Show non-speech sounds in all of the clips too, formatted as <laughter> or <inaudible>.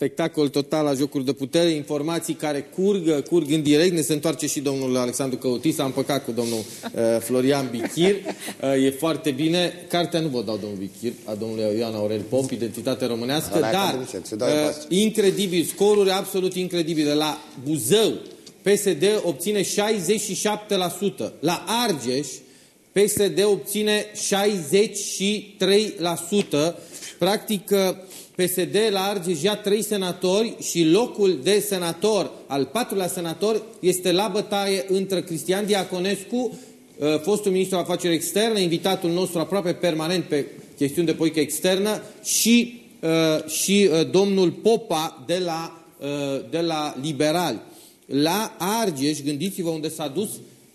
spectacol total la jocuri de putere, informații care curg, curg în direct. Ne se întoarce și domnul Alexandru Căutis, am păcat cu domnul uh, Florian Bichir. Uh, e foarte bine. Cartea nu vă dau domnul Bichir, a domnului Ioan Aurel Pop, Identitate Românească, Ăla e dar pentru ce? Se dă uh, incredibil, scoruri absolut incredibile. La Buzău, PSD obține 67%. La Argeș, PSD obține 63%. Practic, uh, PSD la Argeș ia trei senatori și locul de senator, al patrulea senator, este la bătaie între Cristian Diaconescu, uh, fostul ministru al afaceri externe, invitatul nostru aproape permanent pe chestiuni de politică externă, și, uh, și uh, domnul Popa de la, de la Liberali. La Argeș, gândiți-vă unde s-a dus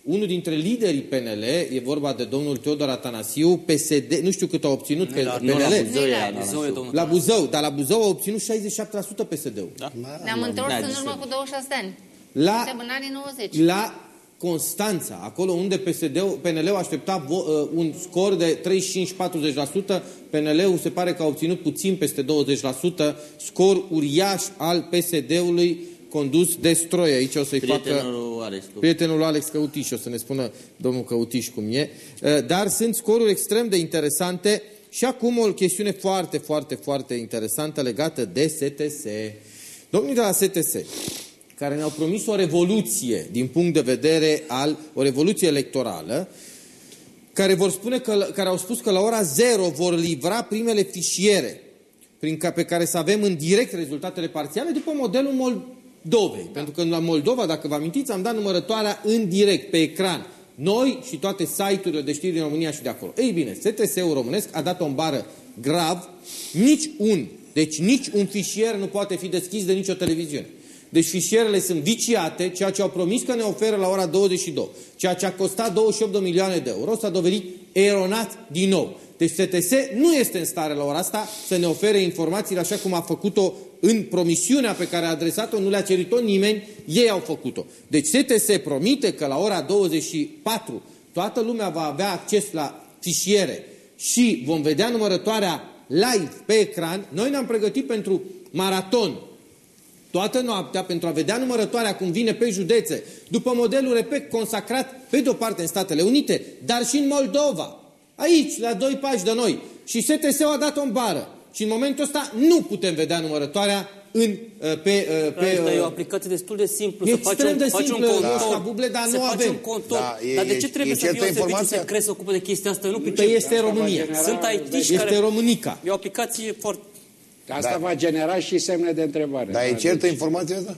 unul dintre liderii PNL, e vorba de domnul Teodor Atanasiu, PSD, nu știu cât a obținut pe la, PNL. Nu, la Buzău, e, la Buzău e domnul La Buzău, dar la Buzău a obținut 67% PSD-ul. Da? Ne-am întors Da, în deci- urmă cu 26 de ani. La, Suntem în anii 90. la Constanța, acolo unde PSD-ul, PNL-ul aștepta vo, uh, un scor de 35-40%, PNL-ul se pare că a obținut puțin peste 20%, scor uriaș al PSD-ului condus de stroi. Aici o să-i facă... Prietenul Alex. Prietenul Alex Căutiș, o să ne spună domnul Căutiș cum e. Uh, Dar sunt scoruri extrem de interesante și acum o chestiune foarte, foarte, foarte interesantă legată de STS. Domnii de la STS, care ne-au promis o revoluție din punct de vedere al, o revoluție electorală, care, vor spune că, care au spus că la ora 0 vor livra primele fișiere prin ca, pe care să avem în direct rezultatele parțiale după modelul Moldovei. Da. Pentru că la Moldova, dacă vă amintiți, am dat numărătoarea în direct, pe ecran. Noi și toate site-urile de știri din România și de acolo. Ei bine, STS-ul românesc a dat o bară grav, nici un, deci nici un fișier nu poate fi deschis de nicio televiziune. Deci fișierele sunt viciate, ceea ce au promis că ne oferă la ora 22. Ceea ce a costat 28 de milioane de euro s-a dovedit eronat din nou. Deci STS nu este în stare la ora asta să ne ofere informațiile așa cum a făcut-o în promisiunea pe care a adresat-o, nu le-a cerut-o nimeni, ei au făcut-o. Deci STS promite că la ora 24 toată lumea va avea acces la fișiere și vom vedea numărătoarea live pe ecran. Noi ne-am pregătit pentru maraton toată noaptea pentru a vedea numărătoarea cum vine pe județe, după modelul, repet, consacrat pe de-o parte în Statele Unite, dar și în Moldova, aici, la doi pași de noi. Și STS-ul a dat o bară. Și în momentul ăsta nu putem vedea numărătoarea în, uh, pe... uh, pe Asta e o uh, aplicație destul de simplu. E să faci extrem un, de faci simplă, un contor. Ioșca Buble, dar să nu faci avem. un contor. Da, e- dar de e- ce trebuie e să fie un certă serviciu informația? secret să ocupe de chestia asta? Eu Nu Păi pricep. este România. Sunt IT-și Este care... Românica. E o aplicație foarte... Asta Da. va genera și semne de întrebare. Dar e Da, certă deci- informația asta?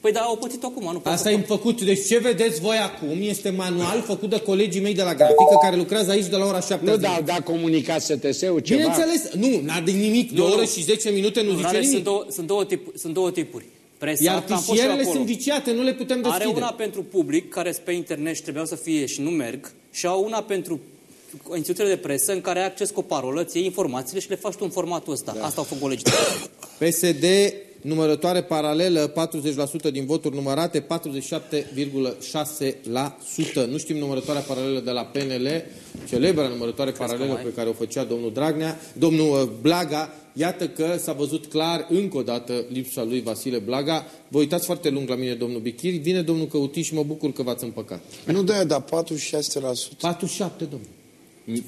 Păi da, au pățit acum, nu pot Asta să e făcut. Deci ce vedeți voi acum este manual făcut de colegii mei de la grafică care lucrează aici de la ora 7 Nu, dar da comunicat STS-ul ceva. Bineînțeles, nu, n-a de nimic, de o Nu, oră nu. și 10 minute nu Nu, zice are, sunt, nimic. două, sunt, două tipuri, sunt două tipuri. Presa, Iar asta am fost și fișierele acolo. sunt viciate, nu le putem Are deschide. una pentru public, care sunt pe internet și trebuiau să fie și nu merg, și au una pentru instituțiile de presă în care ai acces cu o parolă, ți iei informațiile și le faci tu în formatul ăsta. Da. Asta au făcut colegii. PSD, numărătoare paralelă, 40% din voturi numărate, 47,6%. Nu știm numărătoarea paralelă de la PNL, celebra numărătoare paralelă mai? pe care o făcea domnul Dragnea, domnul uh, Blaga. Iată că s-a văzut clar încă o dată lipsa lui Vasile Blaga. Vă uitați foarte lung la mine, domnul Bichiri. Vine domnul Căutiș și mă bucur că v-ați împăcat. Nu de aia, dar 46%. 47, domnul.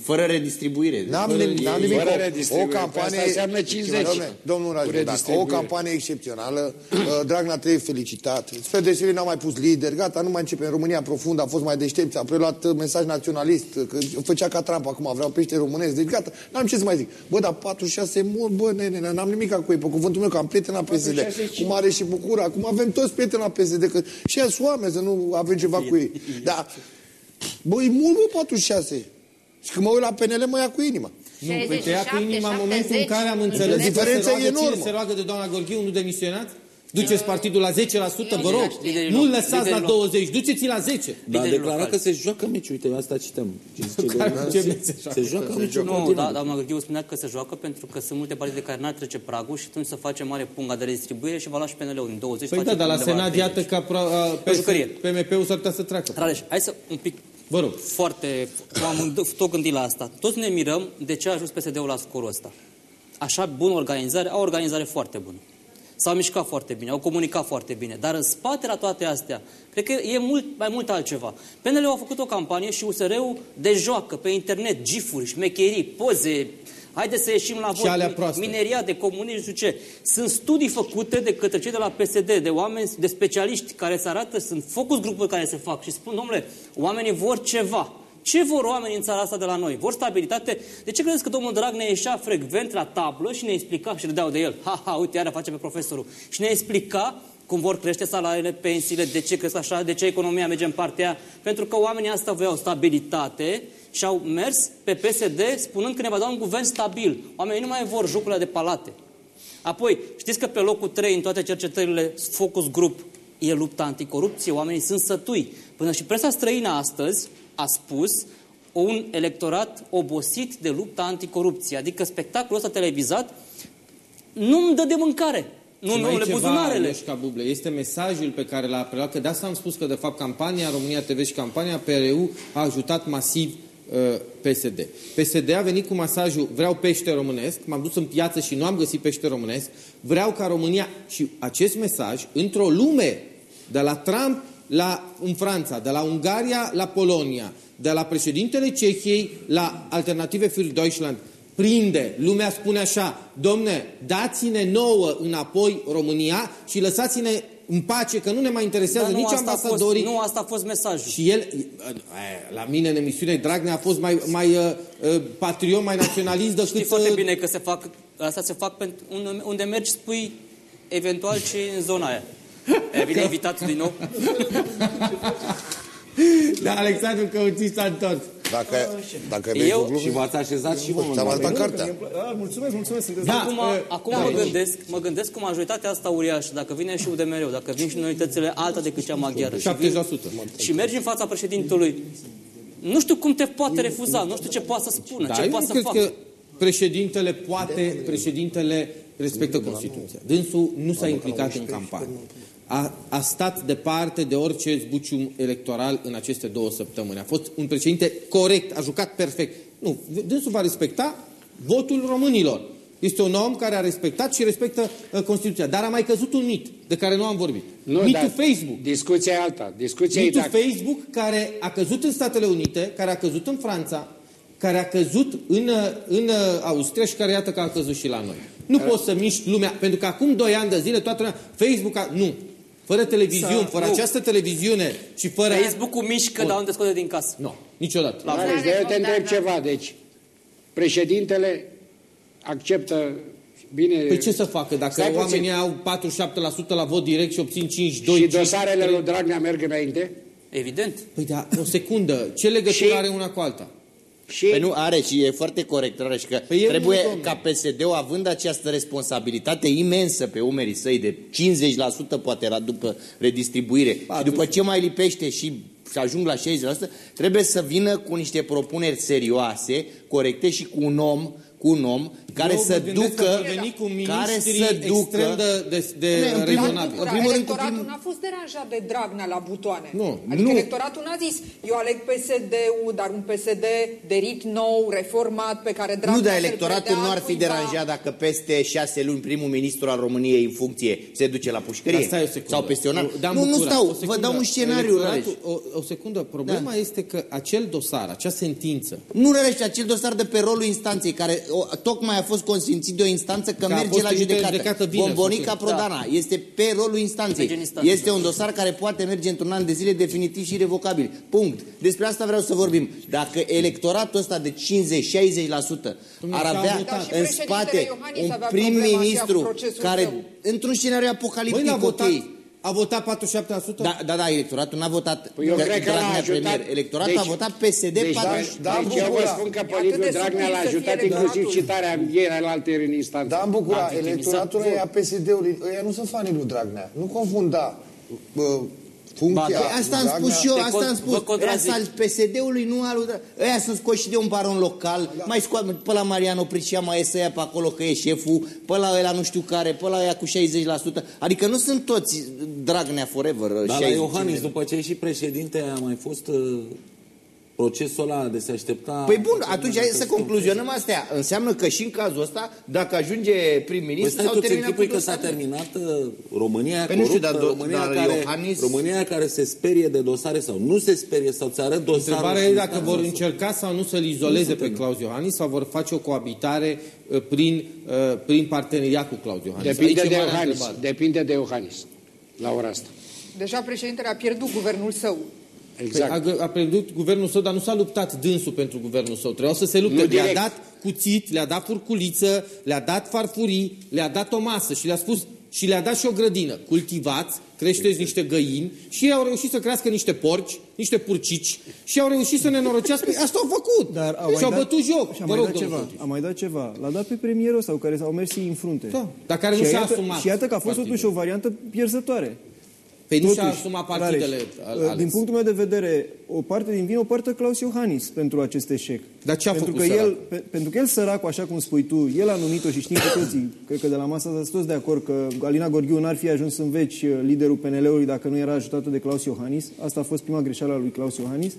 Fără redistribuire. N-am Fără nimic, n-am nimic. Fără O, o redistribuire. campanie... Asta înseamnă 50. Domne, Domnul Raju, Cu dacă o redistribuire. campanie excepțională, <clears throat> uh, Dragnea trebuie felicitat. Spre deosebire n-au mai pus lider, gata, nu mai începe în România profund, a fost mai deștept, a preluat uh, mesaj naționalist, uh, că făcea ca Trump acum, vreau pește românesc, deci gata, n-am ce să mai zic. Bă, dar 46 e mult, bă, nene, n-am nimic cu ei, pe cuvântul meu, că am prieten la PSD, 46 cum are și Bucura, acum avem toți prieteni la PSD, că și ea oameni să nu avem ceva cu ei. <laughs> Da, bă, e mult, bă, 46. Și când mă uit la PNL, mă ia cu inima. Nu, păi te ia cu 67, inima în momentul în 70. care am înțeles că Diferența se roagă, e enormă. Cine se roagă de doamna Gorghiu, nu demisionați? Duceți partidul la 10%, vă rog. Liderii Nu locali. lăsați la Liderii 20, duceți-l la 10. Dar a Liderii declarat locali. că se joacă meciul. Uite, asta cităm. Ce zice Care- domnul? ce meci se joacă? Se joacă meciul. Nu, continuă. da, doamna Gheorghiu spunea că se joacă pentru că sunt multe partide care n-ar trece pragul și atunci să face mare punga de redistribuire și va lua și PNL-ul din 20. Păi face da, dar la undeva Senat, 30. iată că apro- a, O jucărie. PMP-ul s-ar putea să treacă. Rareș, hai să un pic Vă rog. foarte, am tot gândit la asta. Toți ne mirăm de ce a ajuns PSD-ul la scorul ăsta. Așa bună organizare, au o organizare foarte bună. s-au mișcat foarte bine, au comunicat foarte bine. Dar în spate la toate astea, cred că e mult, mai mult altceva. PNL au făcut o campanie și USR-ul de joacă pe internet, gifuri, șmecherii, poze, Haideți să ieșim la vot, alea proaste. mineria de comunism, nu știu ce. Sunt studii făcute de către cei de la PSD, de oameni, de specialiști care se arată, sunt focus grupuri care se fac și spun, domnule, oamenii vor ceva. Ce vor oamenii în țara asta de la noi? Vor stabilitate? De ce credeți că domnul Dragnea ieșea frecvent la tablă și ne explica și râdeau de el? Ha, ha, uite, iară face pe profesorul. Și ne explica cum vor crește salariile, pensiile, de ce cresc așa, de ce economia merge în partea aia. Pentru că oamenii asta voiau stabilitate și au mers pe PSD spunând că ne va da un guvern stabil. Oamenii nu mai vor jocurile de palate. Apoi, știți că pe locul 3 în toate cercetările Focus Group e lupta anticorupție, oamenii sunt sătui. Până și presa străină astăzi a spus un electorat obosit de lupta anticorupție. Adică spectacolul ăsta televizat nu-mi dă de mâncare. Nu, Și nu, mai e le ceva, buzunarele. Leșca Buble, este mesajul pe care l-a preluat, că de asta am spus că de fapt campania România TV și campania PRU a ajutat masiv uh, PSD. PSD a venit cu mesajul vreau pește românesc, m-am dus în piață și nu am găsit pește românesc, vreau ca România și acest mesaj într-o lume de la Trump la, în Franța, de la Ungaria la Polonia, de la președintele Cehiei la Alternative für Deutschland, prinde, lumea spune așa, domne, dați-ne nouă înapoi România și lăsați-ne în pace, că nu ne mai interesează Dar nu nici asta a fost, ambasadorii. nu asta a fost mesajul. Și el, la mine în emisiune, Dragnea a fost mai, mai uh, uh, patriot, mai naționalist decât... Știi foarte uh, bine că se fac, asta se fac pentru unde, unde mergi, spui eventual și în zona aia. E bine invitat din nou. <laughs> Da, Alexandru Căuțiți s-a întors. Dacă, dacă vrei Eu- cu glume, Și v-ați așezat și vă ți-am arătat cartea. Ah, mulțumesc, mulțumesc, sunteți Da, Acum, uh, acum da, mă, aici. gândesc, mă gândesc cu majoritatea asta uriașă, dacă vine și UDMR-ul, dacă vin și minoritățile alta decât cea maghiară și, vin, 70%. și mergi în fața președintelui, nu știu cum te poate refuza, nu știu ce poate să spună, Da, ce eu nu poate să cred facă. că președintele poate, președintele respectă Constituția. Dânsul nu s-a implicat în campanie. A, a stat departe de orice zbucium electoral în aceste două săptămâni. A fost un președinte corect, a jucat perfect. Nu, dânsul va respecta votul românilor. Este un om care a respectat și respectă uh, Constituția. Dar a mai căzut un mit de care nu am vorbit. Nu, Mitul dar Facebook. Discuția e alta. Discuția e Mitul dacă... Facebook care a căzut în Statele Unite, care a căzut în Franța, care a căzut în, în Austria și care iată că a căzut și la noi. Nu poți să miști lumea, pentru că acum doi ani de zile toată lumea, Facebook a, nu, fără televiziuni, fără nu. această televiziune și fără... Facebook-ul mișcă, dar unde scoate din casă. Nu, niciodată. La Alex, dar eu te întreb ceva. Deci, președintele acceptă bine... Păi ce să facă dacă Stai puțin. oamenii au 47% la vot direct și obțin 5, 2, și 5, dosarele lui Dragnea merg înainte? Evident. Păi da, o secundă, ce legătură Și- are una cu alta? Și Păi nu, are și e foarte corect, Rareș, că Păi e trebuie unul, domnule. ca PSD-ul, având această responsabilitate imensă pe umerii săi, de 50% poate era după redistribuire, și după ce mai lipește și și ajung la 60%, trebuie să vină cu niște propuneri serioase, corecte și cu un om cu un om care Eu mă să gândesc ducă că vor veni cu care miniștri să ducă extrem de, de, de Bine, în primul- rezonabil. în Dar primul rând, cu electoratul prim- n-a fost deranjat de Dragnea la butoane. Nu, adică nu. electoratul n-a zis, eu aleg PSD-ul, dar un PSD de rit nou, reformat, pe care Dragnea Nu, dar să-l electoratul predea nu ar fi cuiva. deranjat dacă peste șase luni primul ministru al României în funcție se duce la pușcărie. Dar stai o secundă. Sau peste un an. Dan Nu, nu Bucura, stau, o vă secundă. dau un scenariu, Rareș. Electoratul- O, o secundă, problema Da. este că acel dosar, acea sentință, Nu rărește acel dosar de pe rolul instanței, care o, tocmai a fost consfințit de o instanță că, Că a merge fost la trimită în judecată. judecată vineri, Bombonica sau ce? Prodana este pe rolul instanței. Merge în instanță. Este un dosar care poate merge într-un an de zile definitiv și revocabil. Punct. Despre asta vreau să vorbim. Dacă electoratul ăsta de 50-60% ar s-a avea votat. Dar și în președintele spate Iohannis un avea problema aceea cu prim-ministru procesul care, său. într-un scenariu Băi, apocaliptic, n-a votat, ok, a votat 47%? da, da, da, electoratul n-a votat Păi eu că cred că l-a Dragnea ajutat. premier. Electoratul a votat PSD deci, 40. da, deci eu vă Bucura. spun că E pe atât Liviu de Dragnea subtil l-a să fie ajutat electoratul. inclusiv citarea ieri la alteri în instanță. Da, în Bucura, A victimizat electoratul ăia PSD-ului, ăia nu sunt fanii lui Dragnea. Nu confunda bă, funcția Ba, Păi asta am lui spus și eu, Te asta con- am vă spus. Ăia contrazic. sunt al PSD-ului, nu al lui Dra- Ăia sunt scoși și de un baron local, mai scoate pe la Mariano Pricea, mai e să ia pe acolo că e șeful, pe la ăla nu știu care, pe la ăia cu 60%. Adică nu sunt toți Dragnea forever. Dar la 60. Iohannis, după ce e și președinte, a mai fost uh, procesul ăla de se aștepta... Păi bun, atunci hai să concluzionăm astea. Înseamnă că și în cazul ăsta, dacă ajunge Păi prim-ministru, stai, s-au tu ți terminat închipui cu că s-a dosarele. terminat uh, România Păi nu știu, coruptă, dar do- România, dar care, Iohannis- România care se sperie de dosare sau nu se sperie sau ți arăt dosarul... Întrebarea și e dacă instanța vor sau- încerca sau nu să-l izoleze pe Claus Iohannis sau vor face o coabitare uh, prin, uh, prin parteneriat cu Claus Iohannis. Depinde Aici e de marea Iohannis. întrebare. Depinde de Iohannis. La ora asta. Deja președintele a pierdut guvernul său. Exact. Păi a, a pierdut guvernul său, dar nu s-a luptat dânsul pentru guvernul său. Trebuiau să se lupte. Nu Le-a direct. dat cuțit, le-a dat furculiță, le-a dat farfurii, le-a dat o masă și le-a spus și le-a dat și o grădină. Cultivați, creșteți niște găini și ei au reușit să crească niște porci, niște purcici și au reușit să ne norociască. <laughs> Asta au făcut. Dar au mai și au dat- bătut joc. Și a Vă mai rog, dat domnul ceva. Contiș. A mai dat ceva. L-a dat pe premierul sau care s-au mers în frunte. Da, dar care nu și și-a iată, asumat Și iată că a fost partidul. totuși o variantă pierzătoare. Păi nu și-a Totuși, asumat partidele Rareș, ales. Din punctul meu de vedere, o parte din vină o poartă Claus Iohannis pentru acest eșec. Dar ce a pentru făcut că el, săracul? pe, Pentru că el săracul, așa cum spui tu, el a numit-o și știm cu toții, cred că de la masa asta sunt toți de acord că Alina Gorghiu n-ar fi ajuns în veci uh, liderul PNL-ului dacă nu era ajutată de Claus Iohannis. Asta a fost prima greșeală a lui Claus Iohannis.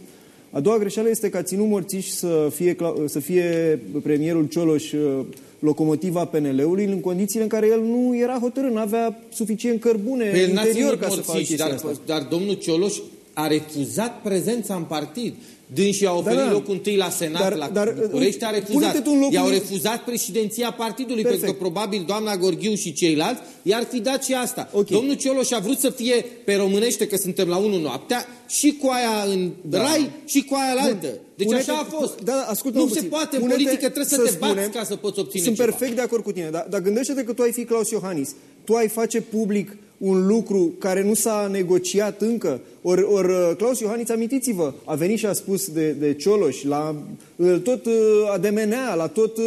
A doua greșeală este că a ținut morțiși să fie, Cla- să fie premierul Cioloș uh, locomotiva PNL-ului în condițiile în care el nu era hotărât, nu avea suficient cărbune Păi el în n-a interior ținut ca să facă morțiși, chestia dar, asta. dar domnul Cioloș a refuzat prezența în partid. Dânsi a oferit Da, da. locul întâi la Senat, Dar- la dar, București, a pune-te refuzat. tu în locul I-au lui- refuzat președinția partidului, Perfect. pentru că probabil doamna Gorghiu și ceilalți i-ar fi dat și asta. Ok. Domnul Cioloș a vrut să fie pe românește, că suntem la 1 noaptea, și cu aia în rai și cu aia la altă. Deci Pune-te- așa a fost. Da, da, ascultă nu puțin. se poate, în Pune-te politică trebuie să, te bați spunem- ca să poți obține Sunt ceva. perfect de acord cu tine, dar, dar gândește-te că tu ai fi Claus Iohannis. Tu ai face public un lucru care nu s-a negociat încă. Ori or, uh, Claus Iohannis, amintiți-vă, a venit și a spus de, de Cioloș, la uh, tot uh, ademenea, la tot uh,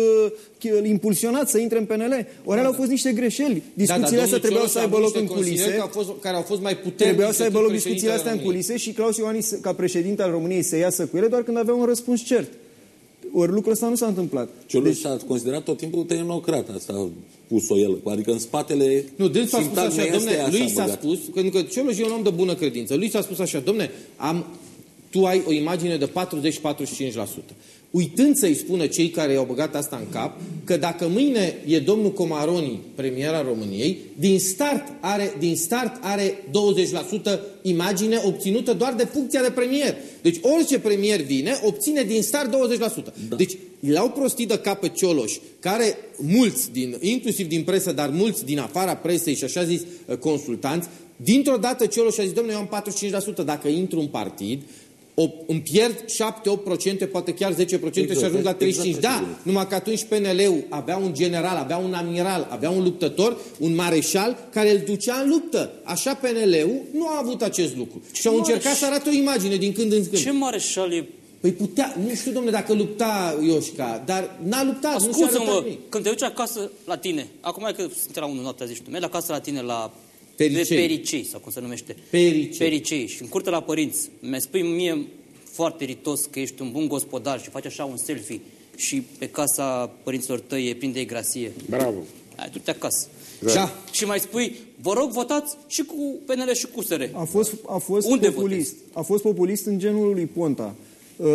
ch- îl impulsionat să intre în PNL. Ori alea au fost niște greșeli. Discuțiile domnul astea trebuiau Cioloș să a aibă avut loc în niște consilieri culise. Care au fost, care au fost mai puternici Trebuiau să aibă decât loc discuțiile astea în președintele culise și Claus Iohannis, ca președinte al României, să iasă cu ele doar când avea un răspuns cert. Ori lucrul ăsta nu s-a întâmplat. Cioloș deci... a considerat tot timpul tehnocrat, asta a pus-o el. Adică în spatele Nu, dânsul a spus sintagmei așa, astea e domne, lui s-a băgat. spus, pentru că Cioloș e un om de bună credință, lui s-a spus așa, domne, am, tu ai o imagine de 40-45%. Uitând să-i spună cei care i-au băgat asta în cap, că dacă mâine e domnul Comaroni premiera României, din start are, din start are 20% imagine obținută doar de funcția de premier. Deci orice premier vine, obține din start 20%. Da. Deci l-au prostit de cap pe Cioloș, care mulți, din, inclusiv din presă, dar mulți din afara presei și așa zis uh, consultanți, dintr-o dată Cioloș a zis, domnule, eu am 45%, dacă intru în partid, o, îmi pierd 7-8%, poate chiar 10% exact, și ajung la 35%. exact, da, președinte. numai că atunci PNL-ul avea un general, avea un amiral, avea un luptător, un mareșal care îl ducea în luptă. Așa PNL-ul nu a avut acest lucru. Și au mareș- încercat să arate o imagine din când în când. Ce mareșal e Păi putea, nu știu, domnule, dacă lupta Ioșca, dar n-a luptat, nu și-a arătat Ascultă-mă, nimic. când te duci acasă la tine, acum e că suntem la 1 noaptea, zici tu, mergi acasă la tine la Pericei. pe Pericei, sau cum se numește. Pericei. Pericei. Și în curte la părinți, mi spui mie foarte ritos că ești un bun gospodar și faci așa un selfie și pe casa părinților tăi e plin de grasie. Bravo. Ai du-te acasă. Da. Și mai spui, vă rog, votați și cu PNL și cu SR. A fost, a fost Unde populist. votezi? A fost populist în genul lui Ponta. Uh,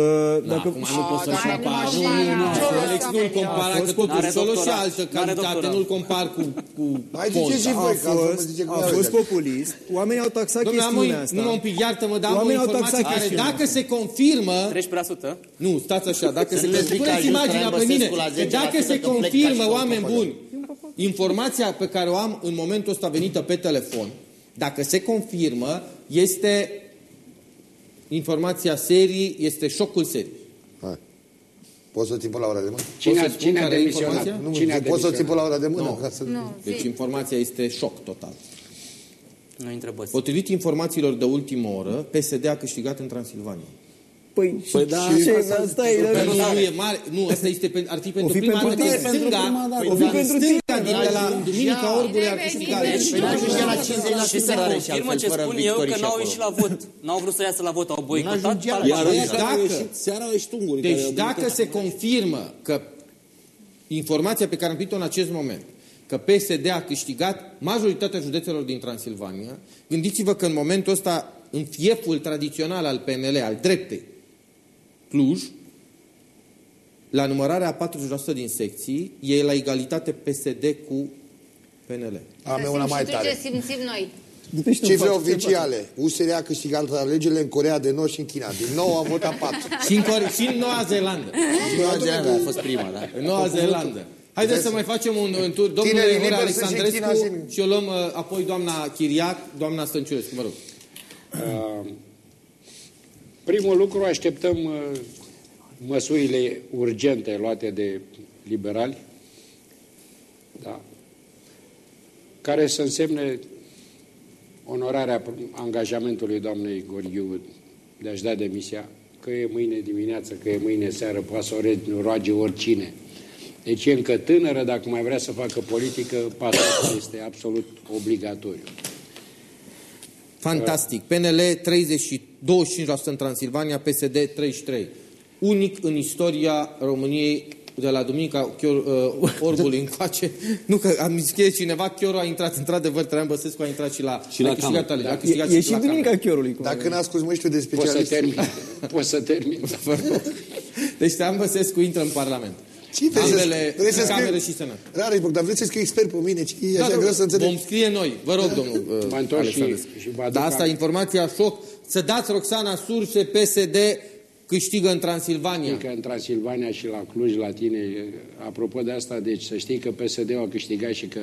Da, acum nu poți să-și da, compari. nu, Nu, nu, nu, nu, Cioloș Alex, a nu-l venit. compara, A că fost totuși N-are Cioloș e doctorat. altă N-are calitate, doctorat. nu-l compar cu, cu Hai ziceți și Ponta. A voi, că altfel mă fost, zice cum a e fost ăla. populist. Oamenii au taxat Domnule, am o, chestiunea asta. numai un pic, iartă-mă, dar am o Oamenii au informație taxat care, chestiunea dacă se confirmă, 13%? nu, stați așa, dacă Să se nu le zic că puneți ajuns imaginea Traian pe mine, Băsescu la că 10% dacă se că plec ca confirmă, și oameni tot buni, informația pe care o am în momentul ăsta venită pe telefon, dacă se confirmă, este informația serii, este șocul serii. Hai. Poți să o ții pe la ora de mână? Cine, să a- spun cine a care e demisionat? informația? Nu, Cine a poți să o ții pe demisionat? la ora de mână? Nu. Ca să... Nu, Deci zi. informația este șoc total. Nu întrebăți. Potrivit informațiilor de ultimă oră, PSD a câștigat în Transilvania. Păi, Păi și da, ce? asta- Asta e... Păi nu, nu, e mare. Nu, asta este, pe- ar fi pentru fi prima pentru dată. tine. din Stânga, O fi pentru tine. stânga din de la Duminica Orbului ar câștiga. Deci, Păi nu ajungea la Și se 50% are și confirmă altfel, ce fără spun eu, victorii că și n-au acolo. ieșit la vot. N-au vrut să iasă la vot, au boicotat. N-ajungea la Iar Parlament. ăia care au dacă- ieșit, seara au ieșit ungurii. Deci care au dacă venit se confirmă că informația pe care am primit-o în acest moment, că PSD a câștigat majoritatea județelor din Transilvania, gândiți-vă că în momentul ăsta, în fieful tradițional al PNL, al dreptei, Cluj, la numărarea a 40% din secții, e la egalitate PSD cu PNL. Am Să eu una simți mai și tu tare. ce simțim noi. Du-te și tu în Cifre față, ce-mi oficiale. USR a câștigat alegerile în Corea de Nord și în China. Din nou am votat 4. <laughs> Și în, Core- și în Noua Zeelandă. Noua Zeelandă a fost prima, da. În Noua Zeelandă. Haideți să mai facem un, un tur. Domnule Tinerii Ore liberi să-și Alexandrescu închină și- și o luăm uh, apoi doamna Chiriac, doamna Stănciulescu, mă rog. Uh, Primul lucru, așteptăm uh, măsurile urgente luate de liberali, da, care să însemne onorarea angajamentului doamnei Gorghiu de a-și da demisia, că e mâine dimineață, că e mâine seară, poate să o roage oricine. Deci e încă tânără, dacă mai vrea să facă politică, pasul ăsta este absolut obligatoriu. Fantastic. PNL 30, și 25% în Transilvania, PSD 33%. Unic în istoria României de la Duminica Chior, uh, <laughs> Orbului încoace. Nu că am zis că e cineva, Chiorul a intrat, într-adevăr, Traian Băsescu a intrat și la... Și la a câștigat cameră. alegeri, a câștigat E, e și la duminica cameră. chiorului. cum Dacă e. n-a scos măștiul de Poți să specialist. termin. <laughs> Poți să termin. Deci Traian Băsescu intră în Parlament. Ce vrei să- Ambele, vrei să cameră scrii- și senat. Rareș, dar vreți să scrii expert pe mine? Ce e Da, așa da, greu să înțeleg? Vom scrie noi. Vă rog, domnul uh, Mă întorc și- Alexandrescu. și vă aduc Dar asta am- informația șoc. Să dați Roxana surse, PSD câștigă în Transilvania. Încă în Transilvania și la Cluj, la tine, apropo de asta, deci să știi că PSD-ul a câștigat și că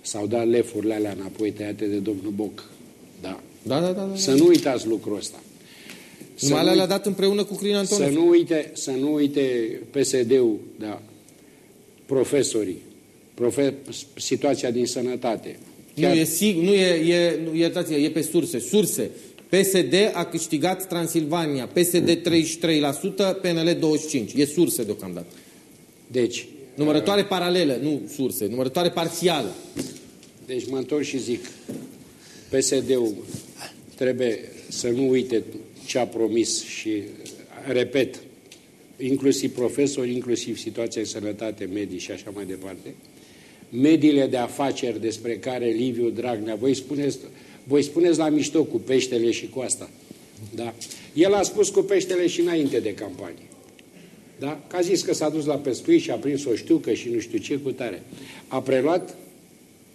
s-au dat lefurile alea înapoi tăiate de domnul Boc. Da. Da, da, da. da. Să nu uitați lucrul ăsta. Să Numai alea nu, le-a dat împreună cu Crin să Antonescu. nu uite, să nu uite PSD-ul, da, profesorii, profe, situația din sănătate. Nu e sigur, nu e, e nu, iertați e pe surse. Surse. PSD a câștigat Transilvania, PSD 33%, PNL 25%. E surse deocamdată. Deci, Numărătoare paralelă, nu surse, numărătoare parțială. Deci mă întorc și zic, PSD-ul trebuie să nu uite ce a promis și, repet, inclusiv profesori, inclusiv situația în sănătate, medii și așa mai departe, mediile de afaceri despre care Liviu Dragnea, voi spuneți, voi spuneți la mișto cu peștele și cu asta. Da? El a spus cu peștele și înainte de campanie. Da? Că a zis că s-a dus la pescuit și a prins o știucă și nu știu ce cu tare. A preluat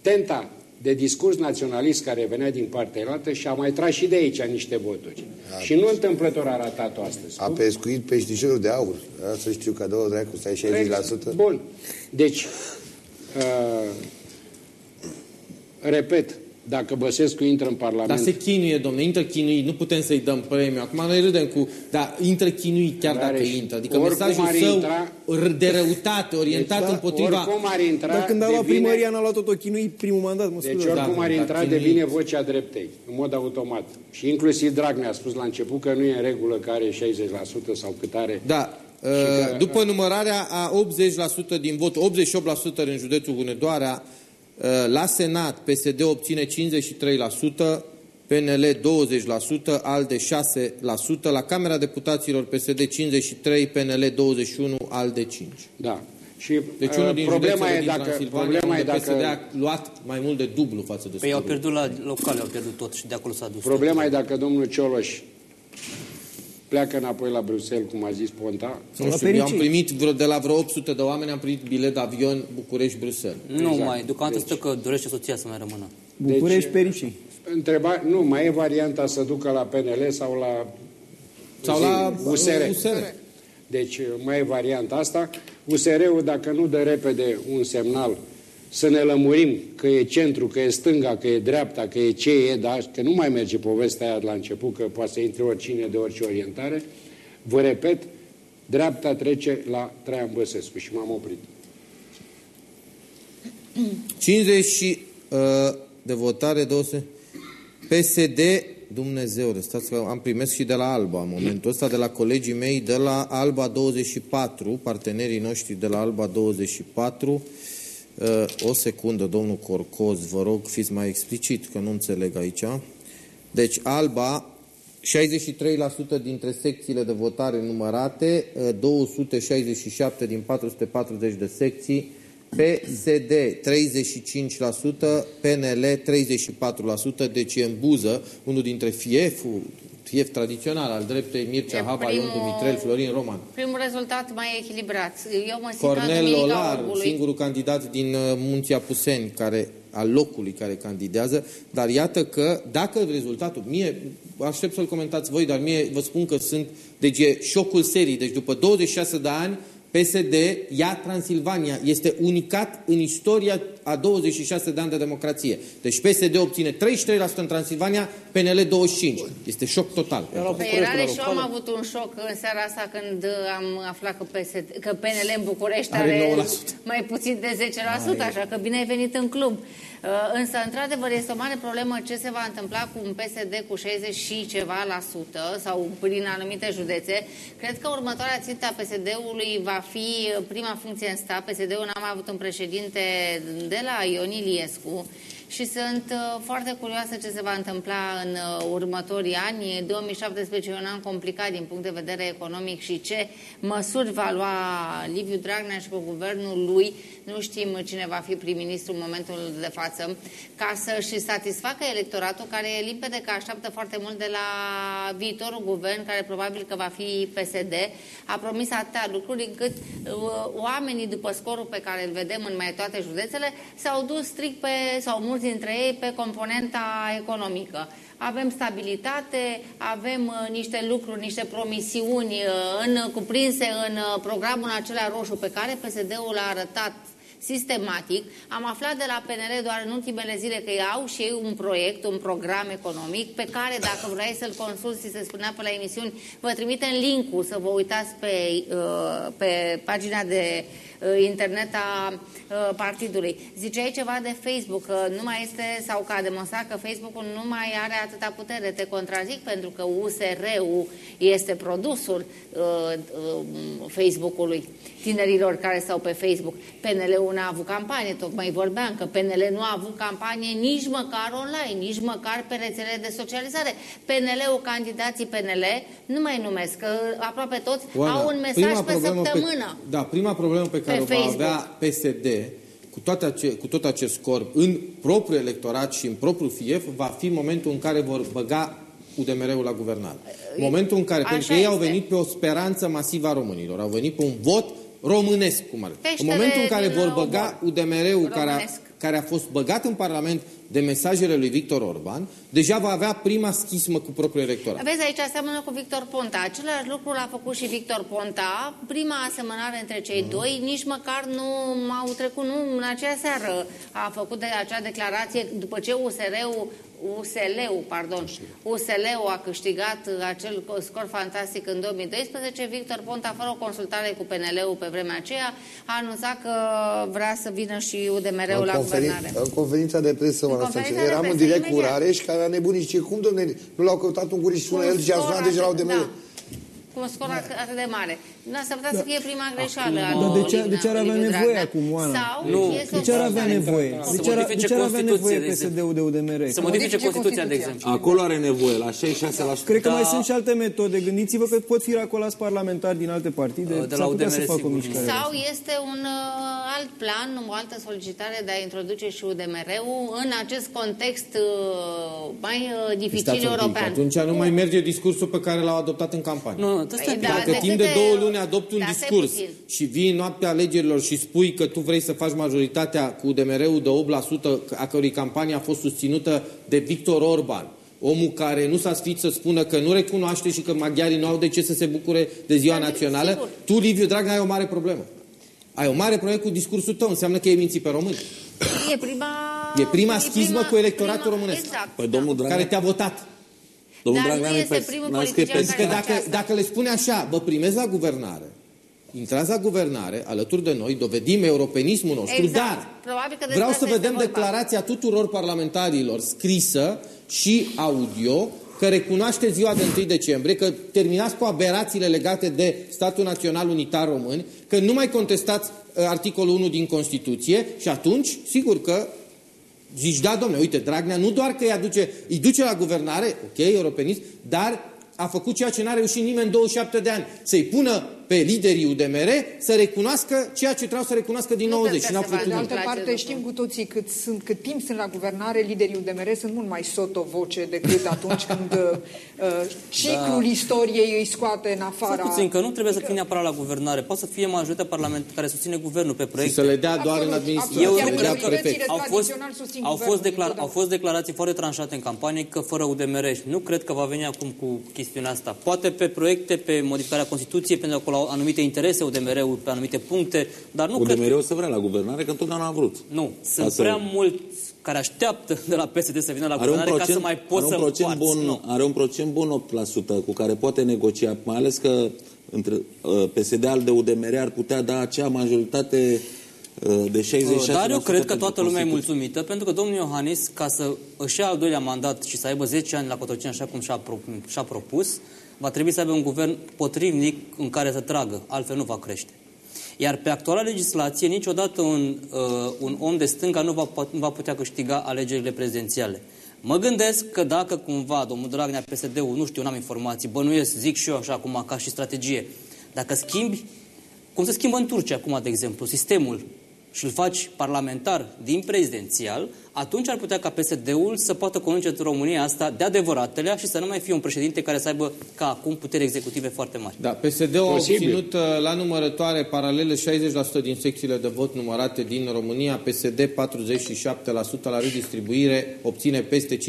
tenta de discurs naționalist care venea din partea altă și a mai tras și de aici niște voturi. Și nu întâmplător a ratat-o astăzi. A Cum? pescuit peștișorul de aur. Da, să știu că două dracu, stai 60%. Bun. Deci, uh, repet, dacă Băsescu intră în Parlament... Dar se chinuie, domne, intră chinuit, nu putem să-i dăm premiu. Acum noi râdem cu, dar intră chinuit chiar Dar dacă și- intră. Adică oricum mesajul ar său intra- r- de răutate, orientat Deci, da, împotriva... Oricum ar intra, Dar când a luat devine- primăria, n-a luat-o tot chinui primul mandat, mă Deci scuze. oricum Da, ar da, intra, chinuit. devine vocea dreptei, în mod automat. Și inclusiv Dragnea a spus la început că nu e în regulă că are 60% sau cât are. Da. că- Uh, după numărarea a 80% din vot, 88% în județul Hunedoara, uh, la Senat PSD obține 53%, PNL 20%, ALDE 6%, la Camera Deputaților PSD 53, PNL 21, ALDE 5. Da. Și Deci uh, unul din problema județele e din dacă, Transilvania, problema e unde PSD dacă, a luat mai mult de dublu față de Păi au scorul. pierdut la locale, au pierdut tot și de acolo s-a dus. problema e dacă domnul Cioloș pleacă înapoi la Bruxelles, cum a zis Ponta, Nu La știu, eu am pericei. primit vreo, de la vreo 800 de oameni, am primit bilet de avion București-Bruxelles. Nu Exact. mai, deocamdată Deci- stă că dorește soția să mai rămână. București, Deci- pericii. întreba, nu, mai e varianta să ducă la PNL sau la Sau zi, la USR. USR. Deci mai e varianta asta. USR-ul, dacă nu dă repede un semnal să ne lămurim că e centru, că e stânga, că e dreapta, că e ce e, dar că nu mai merge povestea aia de la început, că poate să intre oricine de orice orientare, vă repet, dreapta trece la Traian Băsescu și m-am oprit. <clears throat> 50 și, uh, de votare, 200. PSD, Dumnezeu, stați că am primesc și de la Alba în momentul ăsta, de la colegii mei de la Alba 24, partenerii noștri de la Alba 24. Uh, o secundă, domnul Corcoz, vă rog, fiți mai explicit, că nu înțeleg aici. Deci Alba, 63% dintre secțiile de votare numărate, uh, 267 din 440 de secții, PSD 35%, PNL 34%, deci e în buză unul dintre fieful fief tradițional al dreptei Mircea E Hava, Ion primul- Dumitrel, Florin Roman. Primul rezultat mai echilibrat. Eu mă simt ca Cornel Duminica Olar, Orbului. singurul candidat din uh, Munții Apuseni, care, al locului care candidează, dar iată că dacă rezultatul, mie, aștept să-l comentați voi, dar mie vă spun că sunt, deci e șocul serii, deci după 26 de ani, PSD ia Transilvania, este unicat în istoria a 26 de ani de democrație. Deci PSD obține 33% în Transilvania, PNL 25%. Este șoc total. Păi era și eu am avut un șoc în seara asta când uh, am aflat că, PSD, că PNL în București Are are, 9%. mai puțin de 10%, așa că bine ai venit în club. Uh, Însă, într-adevăr, este o mare problemă ce se va întâmpla cu un PSD cu 60 și ceva la sută sau prin anumite județe. Cred că următoarea țintă a PSD-ului va fi uh, prima funcție în stat. PSD-ul n-a mai avut un președinte de la Ion Iliescu și sunt uh, foarte curioasă ce se va întâmpla în uh, următorii ani. 2017 e un an complicat din punct de vedere economic și ce măsuri va lua Liviu Dragnea și cu guvernul lui. Nu știm cine va fi prim-ministru în momentul de față, ca să-și satisfacă electoratul care e limpede că așteaptă foarte mult de la viitorul guvern, care probabil că va fi PSD. A promis atâtea lucruri încât uh, oamenii, după scorul pe care îl vedem în mai toate județele, s-au dus strict pe, sau mulți dintre ei, pe componenta economică. Avem stabilitate, avem uh, niște lucruri, niște promisiuni uh, în, cuprinse în uh, programul acela roșu pe care PSD-ul a arătat sistematic. Am aflat de la PNL doar în ultimele zile că ei au și ei un proiect, un program economic pe care dacă vrei să-l consulti, se spunea pe la emisiuni, vă trimitem link-ul să vă uitați pe, uh, pe pagina de uh, internet a uh, partidului. Ziceai ceva de Facebook, că nu mai este, sau că a demonstrat că Facebook-ul nu mai are atâta putere. Te contrazic pentru că USR-ul este produsul uh, uh, Facebook-ului tinerilor care stau pe Facebook. PNL-ul n-a avut campanie, tocmai vorbeam că PNL nu a avut campanie nici măcar online, nici măcar pe rețele de socializare. PNL-ul, candidații PNL, nu mai numesc, că aproape toți Oana, au un mesaj prima pe problemă săptămână. Pe, da, prima problemă pe care Pe o va Facebook. avea PSD cu, toate ace, cu tot acest corp în propriul electorat și în propriul fief va fi momentul în care vor băga UDMR-ul la guvernare. Momentul în care, Așa pentru că ei au este. venit pe o speranță masivă a românilor, au venit pe un vot românesc, cum ar fi. În Peștele momentul în care din vor obor. băga UDMR-ul, care a, Românesc. Care a fost băgat în Parlament de mesajele lui Victor Orban, deja va avea prima schismă cu propriul electorat. Vezi, aici aseamănă cu Victor Ponta. Același lucru l-a făcut și Victor Ponta. Prima asemănare între cei Mhm. doi, nici măcar nu m-au trecut, nu în acea seară a făcut de acea declarație după ce USR-ul USL-ul, pardon, USL-ul a câștigat acel scor fantastic în 2012. Victor Ponta, fără o consultare cu PNL-ul pe vremea aceea, a anunțat că vrea să vină și UDMR-ul la guvernare. în conferința de presă, În mă conferința de eram în presă, direct cu imediat. Rareș, care a nebunit și ce, cum, domne, nu l-au căutat un guriș și sună Cu un el și a scor sunat deja la atât- UDMR. da. Cu un scor atât, atât de mare. Nu, s-ar putea să fie prima greșeală. a Dar de lui ce- Liviu de ce ar avea Dragnea. nevoie acum, Oana? Sau Nu. este De o ce ar avea consultare. nevoie? Să De ce ar, de modifice ce ar avea Constituția, nevoie de exemplu. PSD-ul de UDMR? Să modifice Modifice Constituția, de Constituția. exemplu. Acolo are nevoie, la 66%. Cred că mai Da. sunt și alte metode. Gândiți-vă că pot fi acolați parlamentari din alte partide. De la S-ar putea să UDMR, facă o sigur. mișcare. Sau este un uh, alt plan, o altă solicitare de a introduce și UDMR-ul în acest context uh, mai uh, dificil Stați un pic, european. atunci nu mai merge discursul pe care l-au adoptat în campanie. Nu, nu, stai Păi un pic. da, Dacă de timp de câte- două luni adopți un Da, stai discurs puțin. și vii noaptea alegerilor și spui că tu vrei să faci majoritatea cu UDMR-ul de 8%, a cărui campanie a fost susținută de Victor Orban, omul care nu s-a sfit să spună că nu recunoaște și că maghiarii nu au de ce să se bucure de ziua Da, națională, sigur. tu, Liviu Dragnea, ai o mare problemă. Ai o mare problemă cu discursul tău, înseamnă că e minții pe români, E prima... E prima schismă cu electoratul românesc. Exact. Păi domnul care Dragnea, te-a votat. Domnul Dar Dragnea nu e este pe, primul n-a scris politician pe care Că face dacă, asta. dacă le spune așa, vă primesc la guvernare, intrați la guvernare, alături de noi, dovedim europenismul nostru, Exact. dar Probabil că despre vreau asta să este vedem vorba. declarația tuturor parlamentarilor scrisă și audio că recunoaște ziua de 1 decembrie, că terminați cu aberațiile legate de statul național unitar român, că nu mai contestați uh, articolul 1 din Constituție și atunci, sigur că Zici, da, domne, uite, Dragnea nu doar că îi, aduce, îi duce la guvernare, ok, europenist, dar a făcut ceea ce n-a reușit nimeni în 27 de ani, să-i pună pe liderii UDMR să recunoască ceea ce trebuiau să recunoască din Nu 90 cred și că n-au se va făcut De nimic. altă Place, parte, doctor. știm cu toții cât, sunt, cât timp sunt la guvernare, liderii UDMR sunt mult mai sotovoce decât atunci <laughs> când uh, ciclul istoriei îi scoate în afara... Stați puțin, că nu trebuie să fie neapărat la guvernare. Poate să fie majoritatea parlamentului care susține guvernul pe Și proiecte. să le dea doar în Absolut, administrație. Eu absolut. nu Iar cred că minoritățile au fost, tradițional susțin au, guvernul fost declar, au întotdeauna. fost declarații foarte tranșate în campanie că fără UDMR și nu cred că va veni acum cu chestiunea asta. Poate pe proiecte, pe modificarea Constituției, pentru că acolo au anumite interese UDMR-ul pe anumite puncte, dar nu cred UDMR o să vrea la guvernare, că întotdeauna a vrut. Nu, sunt Ca să- prea mulți care așteaptă de la PSD să vină la Are un guvernare ca procent, să mai poți are să un procent împarți. bun, Nu. are un procent bun 8% cu care poate negocia, mai ales că între uh, PSD al de UDMR ar putea da acea majoritate uh, de 66%. Dar eu cred că pentru toată lumea e Constituție. mulțumită, pentru că domnul Iohannis, ca să își ia al doilea mandat și să aibă 10 ani la Cotroceni, așa cum și-a, pro- și-a propus, va trebui să aibă un guvern potrivnic în care să tragă, altfel nu va crește. Iar pe actuala legislație, niciodată un, uh, un om de stânga nu va, pot- nu va putea câștiga alegerile prezidențiale. Mă gândesc că dacă cumva domnul Dragnea, PSD-ul, nu știu, n-am informații, bănuiesc, zic și eu așa acum, ca și strategie, dacă schimbi cum se schimbă în Turcia acum, de exemplu, sistemul și îl faci parlamentar din prezidențial, atunci ar putea ca PSD-ul să poată convinge România asta de adevăratele și să nu mai fie un președinte care să aibă ca acum puteri executive foarte mari. Da, PSD-ul a Posibil. obținut uh, la numărătoare paralele 60% din secțiile de vot numărate din România, PSD 47% la redistribuire obține peste 50%.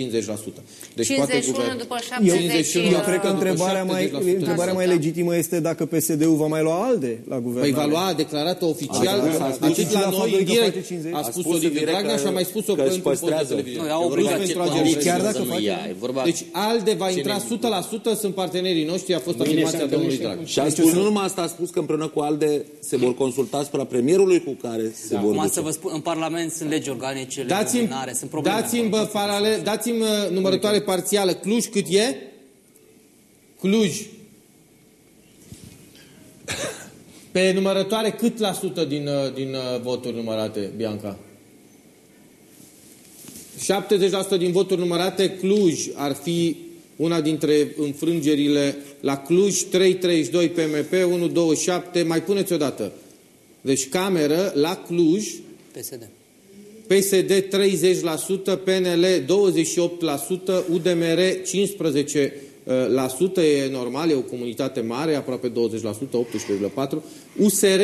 Deci 51 după Eu, 70 51, eu cred că uh, întrebarea mai, 70%. întrebarea mai legitimă este dacă PSD-ul va mai lua ALDE la Păi guvernare. va lua, a declarat oficial, A, a spus atât și la la noi faptul în că direct, face 50. a A spus-o spus Liviu direct Dragnea că- și a mai spus-o că pe își într-un post de păstrează. televiziune. Nu, au Eu obligat vreau ce- să trage Deci o chiar vreme. dacă nu face- ia, e vorba... Deci ALDE va intra 100%, sunt partenerii noștri, a fost afirmația domnului Dragnea. Și a spus, nu numai asta, a spus că împreună cu ALDE se vor consulta asupra premierului cu care se vor Acum duce. să vă spun, în Parlament sunt legi organice, legi Dați-mi, ordinare, sunt probleme. dați-mi, bă, paralel, dați-mi uh, numărătoare parțială. Cluj cât e? Cluj. Pe numărătoare cât la sută din, uh, din uh, voturi numărate, Bianca? 70% din voturi numărate, Cluj ar fi una dintre înfrângerile la Cluj, 332 PMP, 127, mai puneți o dată. Deci cameră la Cluj, PSD. PSD 30%, PNL 28%, UDMR 15%, la sută, e normal, e o comunitate mare, aproape 20%, 18,4%. USR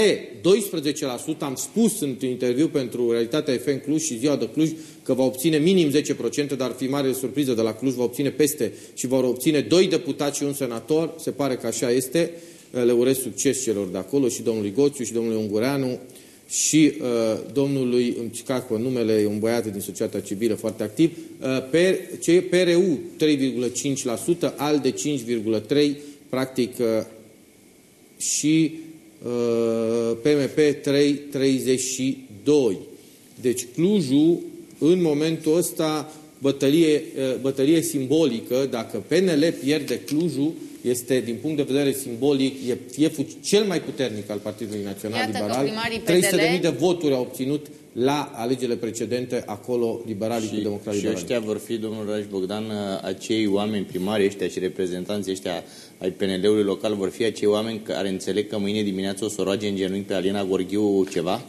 12%, am spus în interviu pentru Realitatea FM Cluj și Ziua de Cluj că va obține minim 10%, dar ar fi mare surpriză de la Cluj, va obține peste și vor obține doi deputați și un senator, se pare că așa este. Le urez succes celor de acolo și domnului Goțiu și domnului Ungureanu și uh, domnului, îmi cac pe numele, e un băiat din societatea civilă foarte activ, uh, per, ce, PRU 3,5%, ALDE 5,3%, practic uh, și uh, PMP 3,32%. Deci Clujul, în momentul ăsta, bătălie, uh, bătălie simbolică, dacă PNL pierde Clujul, este, din punct de vedere simbolic, e fieful cel mai puternic al Partidului Național Iată că Liberal. primarii 300.000 PDL de voturi au obținut la alegerile precedente, acolo liberalii cu Și, democrații și liberali. ăștia vor fi, domnul Raș Bogdan, acei oameni primari ăștia și reprezentanții ăștia ai PNL-ului local vor fi acei oameni care înțeleg că mâine dimineață o să o roage în genunchi pe Alina Gorghiu ceva?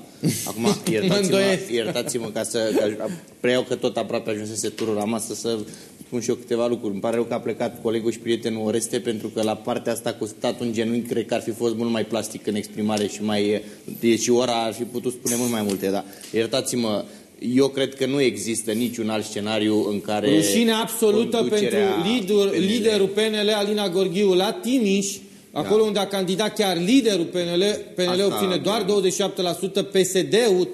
Acum, <laughs> Mă iertați-mă, îndoiesc. iertați-mă ca să că preiau că tot aproape ajunsese turul rămas să, să spun și eu câteva lucruri. Îmi pare rău că a plecat colegul și prietenul Oreste pentru că la partea asta cu statul în genunchi cred că ar fi fost mult mai plastic în exprimare și mai... Deci ora ar fi putut spune mult mai multe, dar iertați-mă, eu cred că nu există niciun alt scenariu în care Rușine absolută pentru conducerea lider, PNL liderul PNL, Alina Gorghiu, la Timiș, acolo unde a candidat chiar liderul PNL, PNL Asta obține doar 27%, PSD-ul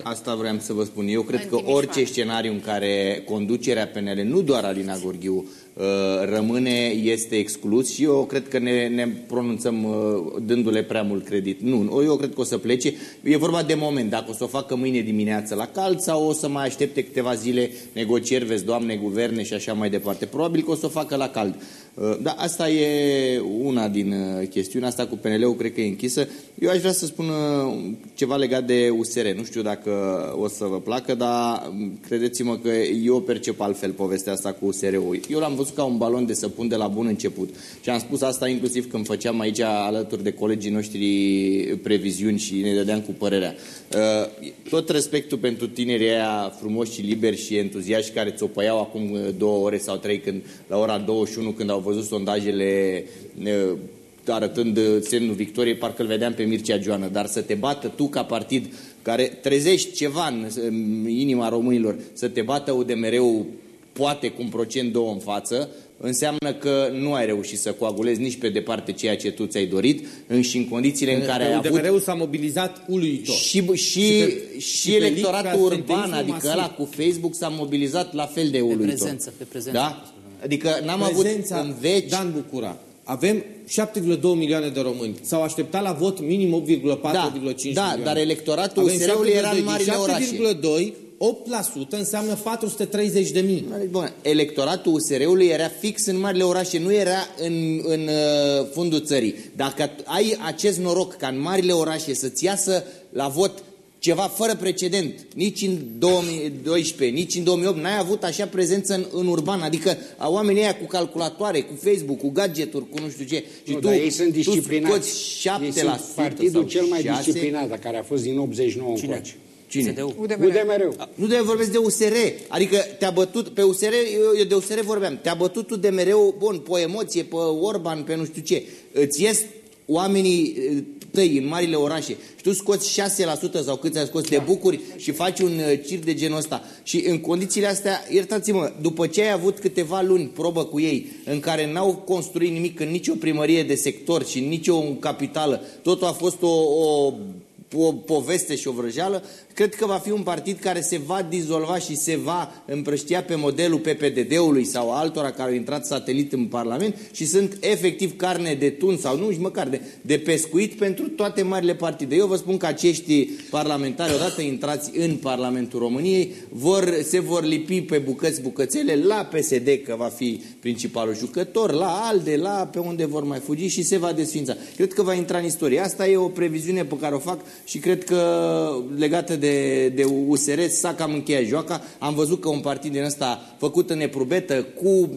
39%. Asta vreau să vă spun. Eu cred În că Timișoara. orice scenariu în care conducerea PNL, nu doar Alina Gorghiu, uh, rămâne, este exclus și eu cred că ne, ne pronunțăm uh, dându-le prea mult credit. Nu, eu cred că o să plece. E vorba de moment, dacă o să o facă mâine dimineață la cald sau o să mai aștepte câteva zile negocieri, vezi, doamne, guverne și așa mai departe. Probabil că o să o facă la cald. Uh, Dar asta e una din uh, chestiuni, asta cu PNL-ul cred că e închisă. Eu aș vrea să spun uh, ceva legat de USR. Nu știu dacă o să vă placă, dar um, credeți-mă că eu percep altfel povestea asta cu USR-ul. Eu l-am văzut fost ca un balon de săpun de la bun început. Și am spus asta inclusiv când făceam aici alături de colegii noștri previziuni și ne dădeam cu părerea. Uh, tot respectul pentru tinerii aia frumoși și liberi și entuziaști care țopăiau acum uh, două ore sau trei când, la ora 21 când au văzut sondajele uh, arătând semnul victoriei, parcă îl vedeam pe Mircea Joană, dar să te bată tu ca partid care trezești ceva în, în inima românilor, să te bată UDMR-ul poate cu un procent două în față, înseamnă că nu ai reușit să coagulezi nici pe departe ceea ce tu ți-ai dorit și în condițiile în care ai avut... UDMR-ul s-a mobilizat uluitor. Și, și, și, pe- și, și pe electoratul link pe urban, absenteismul adică masiv. ăla cu Facebook s-a mobilizat la fel de uluitor. prezență, pe prezență. Da? Adică n-am avut Prezența în veci... Dan Bucura. Avem 7,2 milioane de români. S-au așteptat la vot minim 8,4-8,5 Da, milioane. da, dar electoratul Avem USR-ului era 7,2, în marile orașe. 7,2, 8% înseamnă 430 de mii. Bun, electoratul USR-ului era fix în marile orașe, nu era în, în uh, fundul țării. Dacă ai acest noroc ca în marile orașe să-ți iasă la vot ceva fără precedent, nici în 2012, nici în 2008 n-ai avut așa prezență în, în urban, adică a oamenii aia cu calculatoare, cu Facebook, cu gadgeturi, cu nu știu ce. Și Nu, tu, dar ei sunt tu disciplinați. scoți 7% Ei sunt partidul sau cel mai 6%. disciplinat, care a fost din 89 încoace. Cine? PSD-ul. UDMR. UDMR-ul. Nu de vorbesc de USR. Adică te-a bătut, pe USR, eu, eu de USR vorbeam, te-a bătut tu de mereu, bun, pe emoție, pe Orban, pe nu știu ce. Îți ies oamenii eh, tăi în marile orașe și tu scoți 6% sau cât ai scos, te bucuri și faci un eh, cir de genul ăsta. Și în condițiile astea, iertați-mă, după ce ai avut câteva luni probă cu ei, în care n-au construit nimic în nicio primărie de sector și în nicio capitală, totul a fost o, o o poveste și o vrăjeală, cred că va fi un partid care se va dizolva și se va împrăștia pe modelul PPDD-ului sau altora care au intrat satelit în Parlament și sunt efectiv carne de tun sau nu, nici măcar de, de pescuit pentru toate marile partide. Eu vă spun că acești parlamentari, odată intrați în Parlamentul României, vor, se vor lipi pe bucăți bucățele la PSD, că va fi principalul jucător, la ALDE, la pe unde vor mai fugi și se va desfința. Cred că va intra în istorie. Asta e o previziune pe care o fac și cred că legată de, de USR s-a cam încheiat joaca. Am văzut că un partid din ăsta făcut în neprubetă, cu,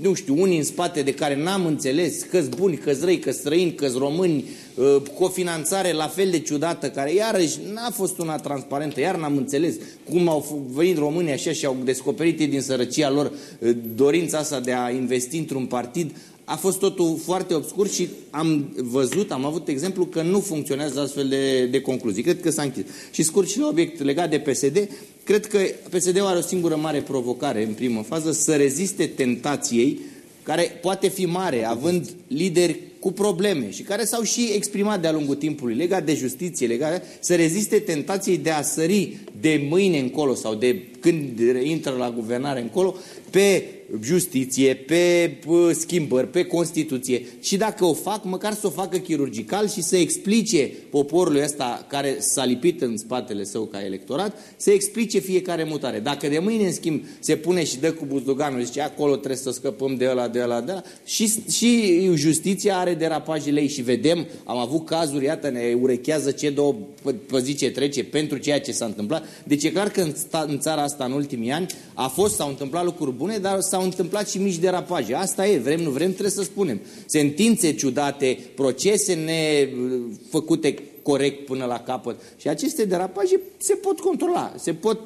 nu știu, unii în spate de care n-am înțeles, că buni, că răi, că străini, că români, uh, cu o finanțare la fel de ciudată, care iarăși n-a fost una transparentă, iar n-am înțeles cum au f- venit românii așa și au descoperit ei din sărăcia lor uh, dorința asta de a investi într-un partid a fost totul foarte obscur și am văzut, am avut exemplu că nu funcționează astfel de, de concluzii. Cred că s-a închis. Și scurt și la obiect legat de PSD, cred că PSD-ul are o singură mare provocare în primă fază, să reziste tentației care poate fi mare, având lideri cu probleme și care s-au și exprimat de-a lungul timpului, legat de justiție, legat să reziste tentației de a sări de mâine încolo sau de când intră la guvernare încolo pe justiție, pe pă, schimbări, pe Constituție și dacă o fac, măcar să o facă chirurgical și să explice poporului ăsta care s-a lipit în spatele său ca electorat, să explice fiecare mutare. Dacă de mâine, în schimb, se pune și dă cu buzduganul și zice acolo trebuie să scăpăm de ăla, de ăla, de ăla și, și justiția are derapajele ei și vedem, am avut cazuri, iată, ne urechează ce două pe, pe zi ce trece pentru ceea ce s-a întâmplat. Deci e clar că în, sta, în țara asta, în ultimii ani, a fost, s-au întâmplat lucruri bune, dar s-au întâmplat și mici derapaje. Asta e, vrem, nu vrem, trebuie să spunem. Sentințe ciudate, procese nefăcute corect până la capăt. Și aceste derapaje se pot controla, se pot,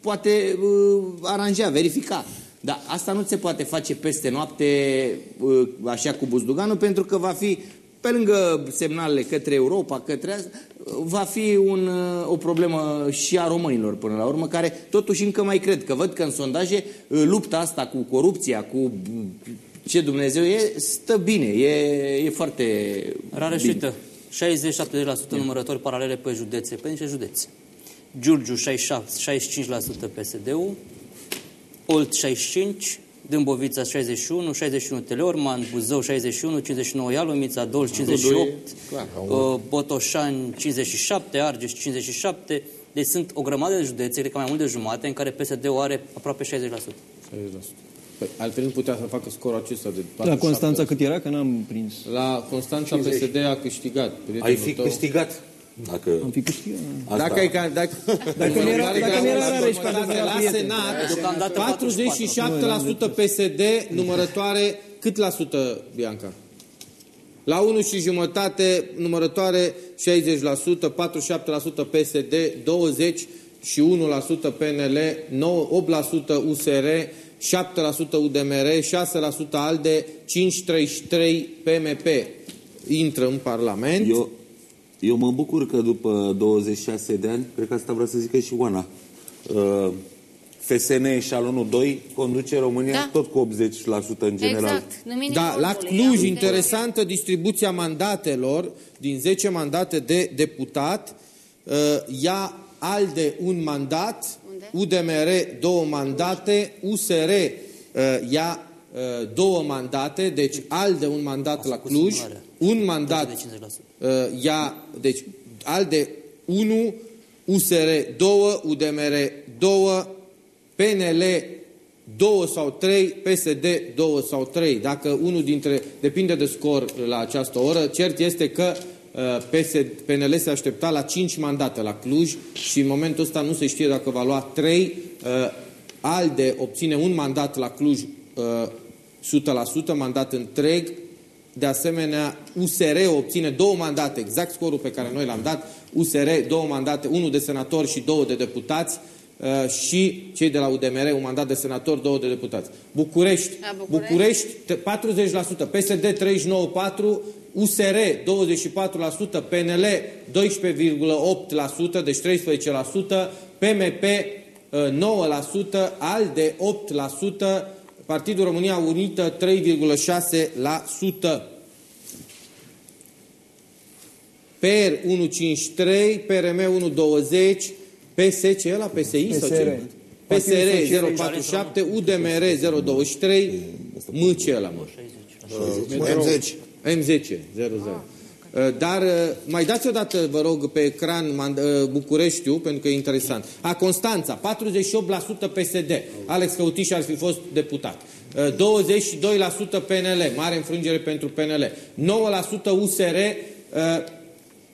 poate uh, aranja, verifica. Dar asta nu se poate face peste noapte uh, așa cu buzduganul, pentru că va fi pe lângă semnalele către Europa, către asta, va fi un, uh, o problemă și a românilor până la urmă, care totuși încă mai cred, că văd că în sondaje uh, lupta asta cu corupția, cu mm, ce Dumnezeu e, stă bine, e, e foarte Rareșită. 60-70% numărători paralele pe județe, pe niște județe. Giurgiu 67, 65% PSD-ul, Olt 65, Dâmbovița 61, 61 Teleorman, Buzău 61, 59 Ialomița, Dolj 58, uh, Botoșani 57, Argeș 57. Deci sunt o grămadă de județe, cred că mai mult de jumate, în care PSD-ul are aproape 60%. 60%. Păi, altfel nu putea să facă scorul acesta de 47. La Constanța cât era? Că n-am prins. La Constanța 50. PSD a câștigat. Ai Prietenul fi tău, câștigat. Dacă... Am fi câștigat. Asta... Dacă, ai, ca- dacă, Dacă nu era- următoare dacă nu era grabă, Rareș, care următoare era la prieten. Senat, Deocamdată 47% PSD, numărătoare, cât la sută, Bianca? La 1 și jumătate, numărătoare 60%, 47% PSD, 20 și 1% PNL, 9, 8% USR, 7% UDMR, 6% ALDE, 5,33 PMP intră în Parlament. Eu, eu mă bucur că după 26 de ani, cred că asta vrea să zică și Oana, uh, FSN eșalonul 2 conduce România Da. tot cu 80% în general. Exact. Nu minimum Da, la omului, Cluj, am interesantă distribuția mandatelor, din 10 mandate de deputat, uh, ia ALDE un mandat, Unde? UDMR două mandate, USR uh, ia uh, două mandate, deci ALDE un mandat la Cluj, simularea. Un mandat de 50%. uh, ia, deci ALDE 1, USR 2, UDMR 2, PNL 2 sau 3, PSD 2 sau 3. Dacă unul dintre, depinde de scor la această oră, cert este că uh, PSD, PNL se aștepta la 5 mandate la Cluj și în momentul ăsta nu se știe dacă va lua 3. Uh, ALDE obține un mandat la Cluj uh, 100%, mandat întreg, de asemenea, USR obține două mandate, exact scorul pe care noi l-am dat, USR două mandate, unul de senator și două de deputați uh, și cei de la UDMR un mandat de senator, două de deputați. București, La București. București te- 40%, PSD 39,4%, USR 24%, PNL 12,8%, deci 13%, PMP uh, 9%, ALDE 8%, Partidul România Unită 3,6%. PER 1,53, PRM 1,20, PS ce e la PSI sau PSR. ce? PSR 0,47, UDMR 0,23, M ce e la mă? M10. M10, 00. Dar uh, mai dați odată, vă rog, pe ecran Man- uh, Bucureștiu, pentru că e interesant. A, Constanța, 48% PSD. Alex Căutiș ar fi fost deputat. Uh, 22% PNL, mare înfrângere pentru PNL. 9% USR, uh,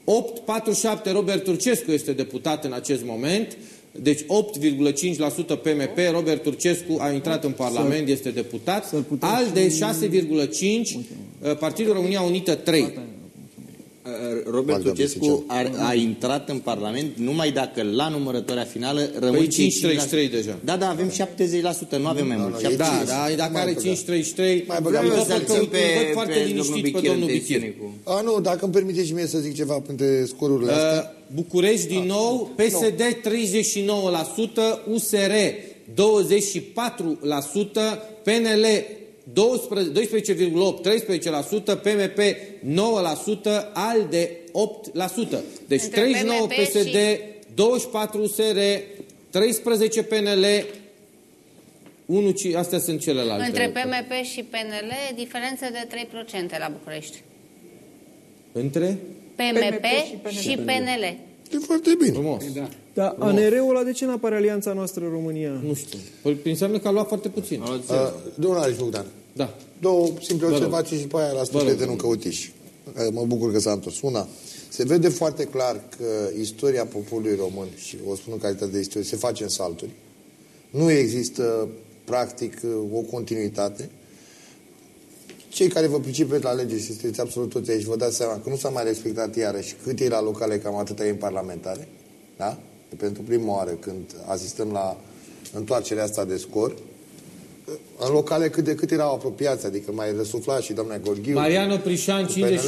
8,47% Robert Turcescu este deputat în acest moment. Deci 8,5% PMP, Robert Turcescu a intrat în Parlament, este deputat. să-l putem ALDE și- 6,5%, uh, Partidul România Unită 3%. Robert Magda Turcescu Bisiceu. a, a intrat în Parlament numai dacă la numărătoarea finală rămân Păi cei 5,33 deja. Da, da, avem 70%, nu avem mai mult. nu, 70%. Da, Cinci. da, dacă Mai are băgat. 5,33, Mai vreau băgat. să Vreau văd să-l că țin îl pe, văd foarte pe liniștit domnul pe Bichir domnul în Bichir. tensiune cu... A, nu, dacă îmi permite și mie să zic ceva printre scorurile astea. Uh, București din nou, PSD 39%, USR 24%, PNL 12 12,8, 13%, PMP 9%, ALDE 8%. Deci Între 39 PMP PSD, și- 24 USR, 13 PNL, 1, ci- astea sunt celelalte. Între PMP și PNL, diferență de 3% la București. Între? PMP PMP și și PNL. E foarte bine. Frumos. Dar ANR-ul ăla de ce nu apare alianța noastră România? Nu știu. Păi înseamnă că a luat foarte puțin. Uh, domnul Alex Bogdan, Da. două simple Vă rog. observații și pe aia la Vă rog. prietenul Căutiș. Uh, Mă bucur că s-a întors. Una, se vede foarte clar că istoria poporului român, și o spun în calitate de istorie, se face în salturi. Nu există, practic, o continuitate. Cei care vă pricepeți la lege și sunteți absolut toți aici, vă dați seama că nu s-a mai respectat iarăși cât e la locale, cam atâta e în parlamentare. Da? E pentru prima oară când asistăm la întoarcerea asta de scor. În locale cât de cât erau apropiați, adică mai răsufla și doamna Gorghiu. Mariano Prișan Cu PNL-ul.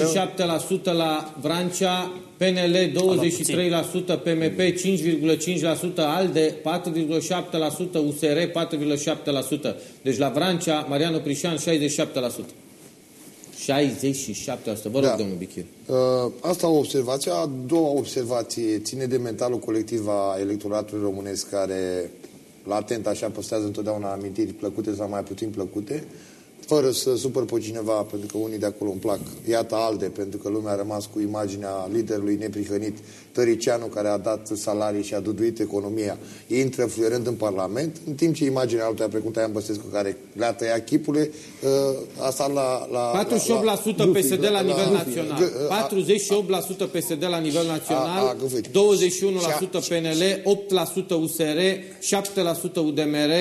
57% la Vrancea, PNL 23%, PMP 5,5%, ALDE 4,7%, USR 4,7%. Deci la Vrancea, Mariano Prișan 67%. 67%. Vă rog, Da. domnul Bichir. Uh, asta o observație. A doua observație ține de mentalul colectiv a electoratului românesc care latent așa păstrează întotdeauna amintiri plăcute sau mai puțin plăcute. fără să supăr pe cineva, pentru că unii de acolo îmi plac. Iată ALDE, pentru că lumea a rămas cu imaginea liderului neprihănit Tăricianu, care a dat salarii și a duduit economia, intră fluierând în Parlament, în timp ce imaginea altuia, precum Taian Băsescu, care le-a tăiat chipurile, a stat la... la 48% la, la, PSD la, la nivel la, național. 48% PSD la nivel național, 21% PNL, 8% USR, 7% UDMR,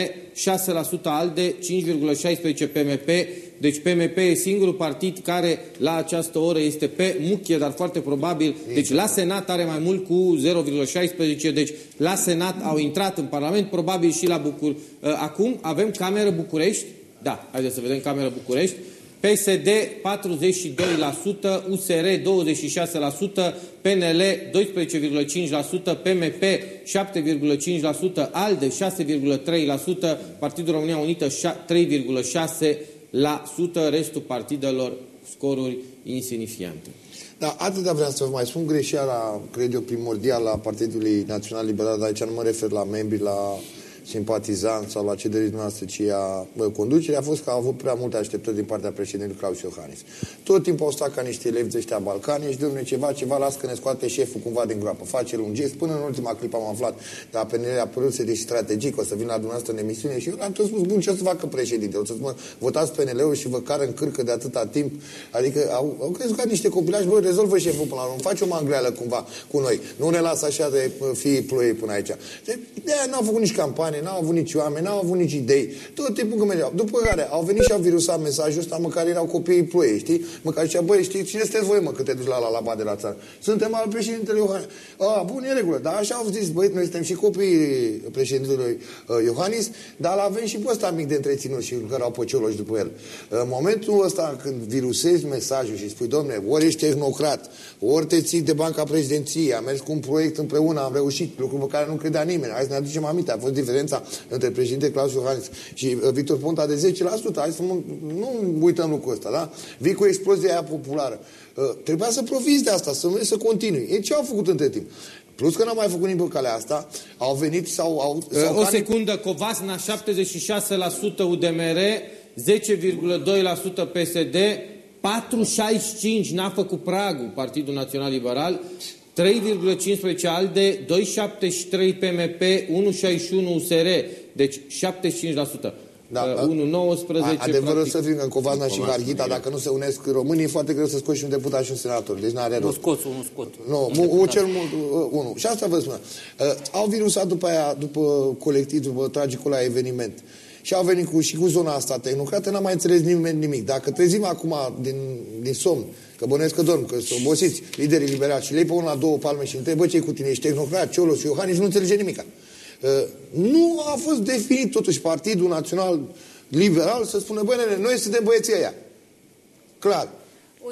6% ALDE, 5,16% PMP, deci PMP e singurul partid care la această oră este pe muchie, dar foarte probabil. Deci la Senat are mai mult cu 0,16, deci la Senat au intrat în Parlament, probabil și la Bucur. Uh, acum avem cameră București. Da, haideți să vedem cameră București. PSD 42%, USR 26%, PNL 12,5%, PMP 7,5%, ALDE 6,3%, Partidul România Unită 3,6%, la sută restul partidelor scoruri insignifiante. Da, atâta vreau să vă mai spun greșeala, cred eu, primordială a Partidului Național Liberal, dar aici nu mă refer la membri, la simpatizant sau la ce doriți dumneavoastră, ci a conducerea, a fost că a avut prea multe așteptări din partea președintelui Claus Iohannis. Tot timpul au stat ca niște elevi de ăștia balcani și domnule ceva, ceva, las că ne scoate șeful cumva din groapă. Face un gest. Până în ultima clipă am aflat, dar pe a părut să de strategic, o să vin la dumneavoastră în emisiune și eu am tot spus, bun, ce o să facă președinte? O să spun, votați PNL-ul și vă cară în cârcă de atâta timp. Adică au, au crezut ca niște copilași, voi rezolvă șeful până la urmă, face o mangreală cumva cu noi. Nu ne lasă așa de fi ploiei până aici. De, de n-au făcut nici campanie, n-au avut nici oameni, oameni, n-au avut nici idei, tot timpul când mergeau. După care au venit și au virusat mesajul ăsta, măcar erau copiii ploiei, știi? Măcar zicea, băi, știi, cine sunteți voi, mă, că te duci la la, la de la țară? Suntem al președintelui Iohannis. A, bun, e regulă. Dar așa au zis, băi, noi suntem și copiii președintelui uh, Iohannis, dar avem și pe ăsta mic de întreținut și care au păcioloși după el. În momentul ăsta, când virusezi mesajul și spui, domne, ori ești tehnocrat, ori te ții de banca președinției, am mers cu un proiect împreună, am reușit, lucru pe care nu credea nimeni. Hai să ne aducem aminte, a fost diferența între președinte Claus Iohannis și uh, Victor Ponta de 10%. Hai să nu, nu uităm lucrul ăsta, da? Vii cu explozia aia populară. Uh, trebuia să profiți de asta, să, să continui. E ce au făcut între timp? Plus că n-au mai făcut nimic pe calea asta, au venit sau au... Uh, sau o secundă, Covasna 76% UDMR, 10,2% PSD, 4,65 n-a făcut pragul Partidul Național Liberal, 3,15 ALDE, 2,73 PMP, 1,61 USR, deci 75%. Da, uh, 1,19 Adevărul să fim în Covana și Harghita, dacă nu se unesc românii, e foarte greu să scoți și un deputat și un senator. Deci n-are rost. Nu scoți unul, scot. Nu, mu, cel mult uh, unul. Și asta vă spun. Uh, au virusat după aia, după colectiv, după tragicul la eveniment. Și au venit cu, și cu zona asta tehnocrată, n-a mai înțeles nimeni nimic. Dacă trezim acum din, din somn, că bănuiesc că dorm, că sunt obosiți liderii liberali și lei pe una, două palme și întrebă ce cu tine, ești tehnocrat, Cioloș, Iohannis, nu înțelege nimic. Uh, nu a fost definit totuși Partidul Național Liberal să spună, băi, noi suntem băieții ăia. Clar.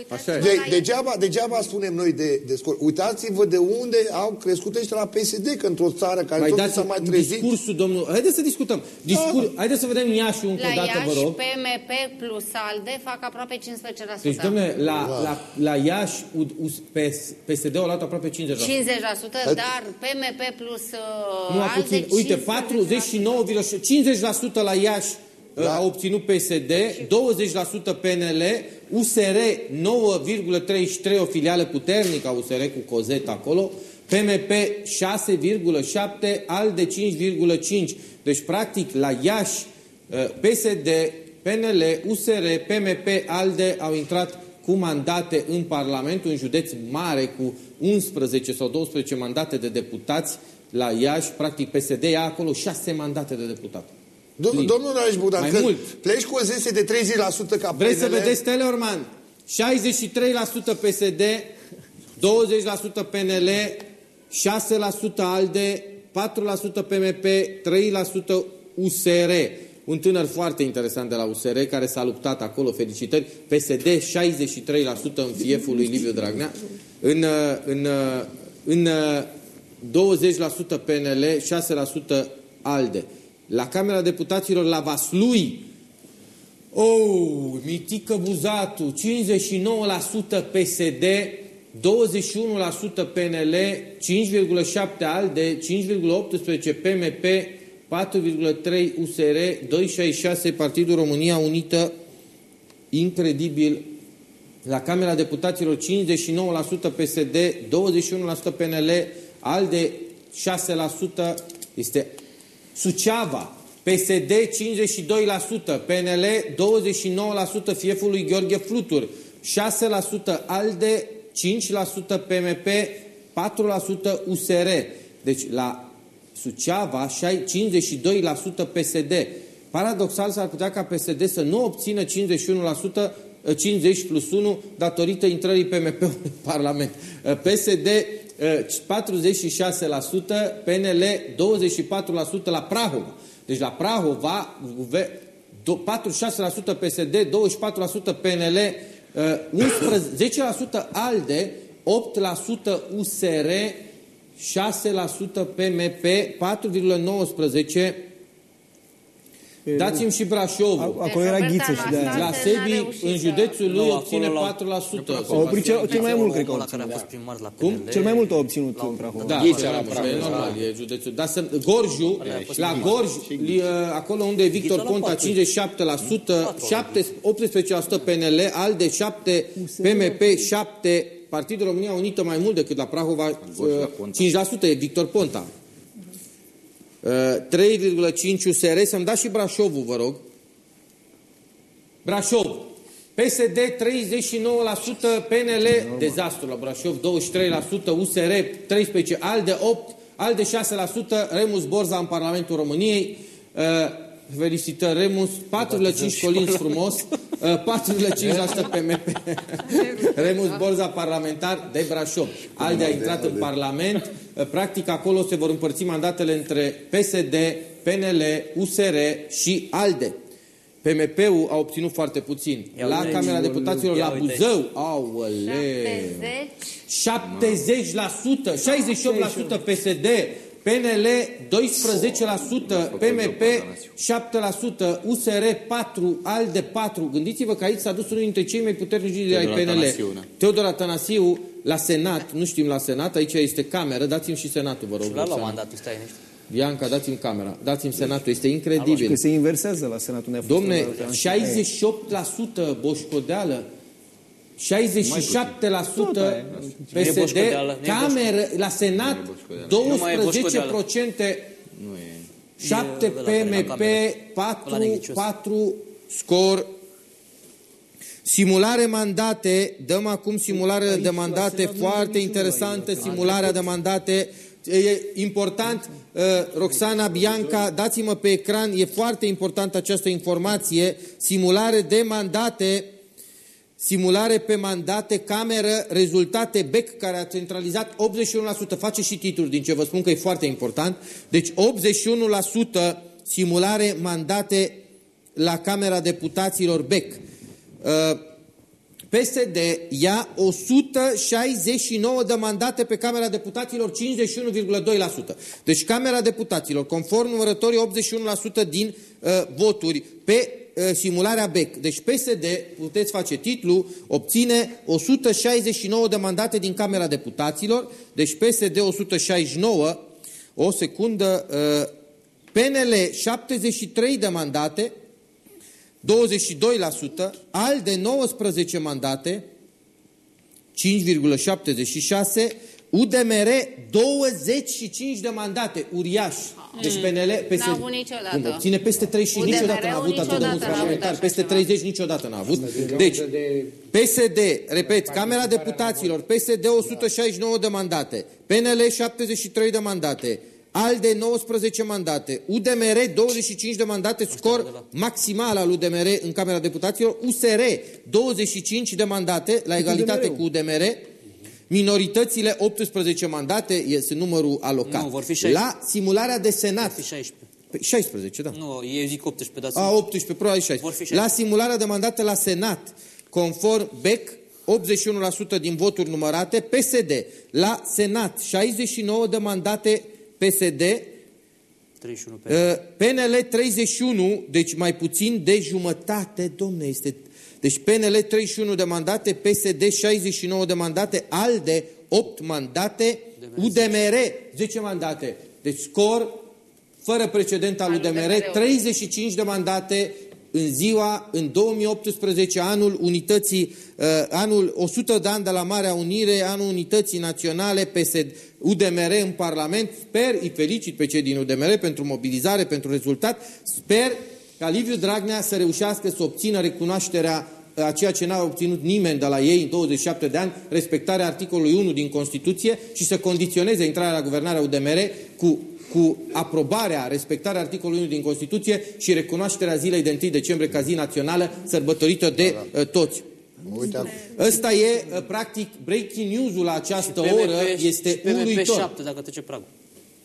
Așa de, degeaba, degeaba spunem noi de, de scor. Uitați-vă de unde au crescut ăștia la PSD, că într-o țară care mai tot s-a mai trezit... discursul, domnul... Haideți să discutăm. Discur... Da. Haideți să vedem Iași încă la o dată, Iași, vă rog. PMP plus ALDE fac aproape 15%. Deci, domnule, la, wow. la, la Iași, PSD-ul a luat aproape 50%. 50%, dar PMP plus uh, nu, ALDE... Puțin. Uite, 49, 50% la Iași da. a obținut PSD, 20% PNL, USR 9,33, o filială puternică a USR cu Cozet acolo, PMP 6,7, ALDE 5,5. Deci, practic, la Iași, PSD, PNL, USR, PMP, ALDE au intrat cu mandate în Parlament, un județ mare cu 11 sau 12 mandate de deputați la Iași, practic PSD ia acolo 6 mandate de deputat. Domnul, domnul Rareș Bogdan, Mai mult. pleci cu o zese de 30% ca Vreți să vedeți Teleorman? 63% PSD, 20% PNL, 6% ALDE, 4% PMP, 3% USR. Un tânăr foarte interesant de la USR care s-a luptat acolo, felicitări. PSD 63% în fieful lui Liviu Dragnea. În, în, în 20% PNL, 6% ALDE la Camera Deputaților la Vaslui, oh, Mitică Buzatu, 59% PSD, 21% PNL, 5,7% ALDE, 5,18% PMP, 4,3% USR, 2,66% Partidul România Unită, incredibil. La Camera Deputaților 59% PSD, 21% PNL, ALDE 6%, este Suceava, PSD 52%, PNL 29% fieful lui Gheorghe Flutur, 6% ALDE, 5% PMP, 4% USR. Deci la Suceava 52% PSD. Paradoxal s-ar putea ca PSD să nu obțină 51%, 50 plus 1 datorită intrării PMP-ului în Parlament. PSD 46%, PNL 24% la Prahova. Deci la Prahova 46% PSD, 24% PNL, 11, 10% ALDE, 8% USR, 6% PMP, 4,19% Dați-mi și Brașovul. Acolo era ghiță și de aia. La Sebi, în județul lui, obține 4%. Au oprit cel, cel mai mult, cred că au Ăla care a obținut. fost primar la Cum? PNL. Cel mai mult au obținut în Prahova. Da, Ghița la la Prahova. e normal, e județul. Dar să, Gorju, la Gorj, li, uh, acolo unde e Victor Ghița la Ponta, patru. 57%, 7, 18% PNL, ALDE 7, PMP 7, Partidul România Unită mai mult decât la Prahova, uh, 5% e Victor Ponta. Uh, 3,5 USR, să-mi dați și Brașovul, vă rog. Brașov. PSD 39%, PNL, dezastru la Brașov, 23%, USR 13%, ALDE 8%, ALDE 6%, Remus Borza în Parlamentul României. Uh, felicitări, Remus, 4,5 colins frumos, <laughs> uh, 4,5% PMP. <laughs> Remus Borza parlamentar de Brașov. ALDE a intrat în Parlament, uh, practic acolo se vor împărți mandatele între PSD, PNL, USR și ALDE. PMP-ul a obținut foarte puțin. Ia la uite aici. Camera Deputaților, Ia la uite aici. Buzău, aoleu, 70. 70%, 68% PSD, PNL 12%, PMP 7%, USR 4%, ALDE 4%. Gândiți-vă că aici s-a dus unul dintre cei mai puternici lideri ai Teodor PNL. Atanasiu, da. Teodor Atanasiu la Senat, nu știm la Senat, aici este cameră, dați-mi și Senatul, vă rog. La luat Roxana. mandatul, stai niște. Bianca, dați-mi camera, dați-mi Senatul, este Că incredibil. se inversează la Senatul unde a fost Domne, la- 68% boșcodeală, 67% Tot aia. Nu e PSD, boșcodeală, nu e cameră, la Senat Nu mai e 12%, boșcodeală. 7 E ăla care e la PMP, cameră. Ăla 4, neghicios. 4 scor. Simulare mandate, dăm acum simulare de mandate, foarte interesantă simularea de mandate. E important, uh, Roxana, Bianca, dați-mă pe ecran, e foarte importantă această informație. Simulare de mandate, simulare pe mandate, cameră, rezultate BEC, care a centralizat 81%. Face și titluri din ce vă spun că e foarte important. Deci 81% simulare mandate la Camera Deputaților BEC. Uh, PSD ia 169 de mandate pe Camera Deputaților, 51,2%. Deci Camera Deputaților, conform numărătorii 81% din uh, voturi pe uh, simularea BEC. Deci PSD, puteți face titlu, obține 169 de mandate din Camera Deputaților, deci PSD 169, o secundă, uh, PNL 73 de mandate, 22%, ALDE 19 mandate, 5,76%, UDMR 25 de mandate, uriaș. Deci PNL, PSD, N-a avut niciodată. Cum, obține peste 35, UDMR-ul niciodată n-a avut atât de niciodată. mulți n-a avut parlamentari, așa peste ceva. 30 niciodată n-a avut. Deci, PSD, repet, Camera Deputaților, PSD 169 de mandate, PNL 73 de mandate, ALDE 19 mandate, UDMR 25 de mandate, scor maximal al UDMR în Camera Deputaților, USR 25 de mandate, la egalitate cu UDMR, minoritățile 18 mandate, este numărul alocat. Nu, vor fi 16. La simularea de Senat, Vor fi 16. Păi 16, da. Nu, eu zic 18, dați A, 18, probabil 16. Vor fi 16. La simularea de mandate la Senat, conform BEC, 81% din voturi numărate, PSD. La Senat, 69 de mandate PSD, 31 pe... uh, PNL 31, deci mai puțin de jumătate, domne, este... Deci PNL 31 de mandate, PSD 69 de mandate, ALDE 8 mandate, UDMR 10 mandate. Deci scor fără precedent al Al UDMR, UDMR-ului. 35 de mandate, în ziua, în 2018, anul unității, uh, anul 100 de ani de la Marea Unire, anul unității naționale, PSD, UDMR în Parlament. Sper, îi felicit pe cei din UDMR pentru mobilizare, pentru rezultat. Sper ca Liviu Dragnea să reușească să obțină recunoașterea a ceea ce n-a obținut nimeni de la ei în 27 de ani, respectarea articolului 1 din Constituție și să condiționeze intrarea la guvernarea UDMR cu, cu aprobarea, respectarea articolului 1 din Constituție și recunoașterea zilei de 1 decembrie ca zi națională sărbătorită de da, da. Uh, toți. Uite, Ăsta e, uh, practic, breaking news-ul la această PMP oră, este PMP uluitor. 7 dacă trece pragul.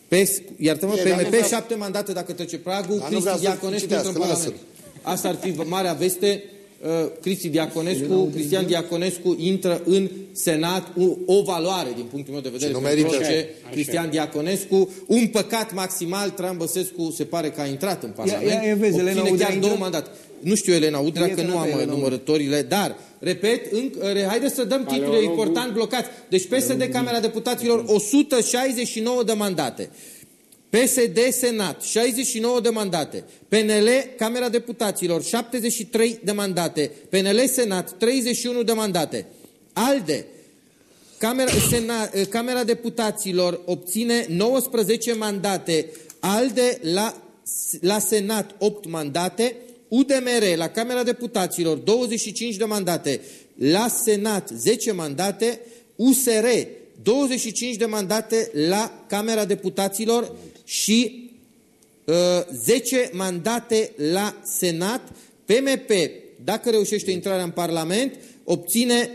Pe, iartă-mă, E, dar nu PMP, vreau- șapte mandate dacă trece pragul, Dar nu vreau Cristi să Diaconescu citească, intră în lasă-l. Parlament. Asta ar fi marea veste. Uh, Cristi Diaconescu, Cristian Diaconescu intră în Senat, o, o valoare din punctul meu de vedere. Și nu pentru merită. orice Așa e, așa Cristian Diaconescu, un păcat maximal, Traian Băsescu se pare că a intrat în Parlament. ia- ia vezi, Elena Obține chiar Udrea două intră? mandate. Nu știu Elena Udrea, că Prietena nu am ta, uh, Elena numărătorile, dar, repet, în, uh, haideți să dăm titlurile Paleologul- important blocați. Deci PSD, Camera Deputaților, 169 de mandate. PSD Senat, 69 de mandate. PNL, Camera Deputaților, 73 de mandate. PNL Senat, 31 de mandate. ALDE, Camera, Sena, Camera Deputaților obține 19 mandate. ALDE la, la Senat 8 mandate. UDMR la Camera Deputaților 25 de mandate. La Senat 10 mandate. USR 25 de mandate la Camera Deputaților și uh, 10 mandate la Senat. PMP, dacă reușește intrarea în Parlament, obține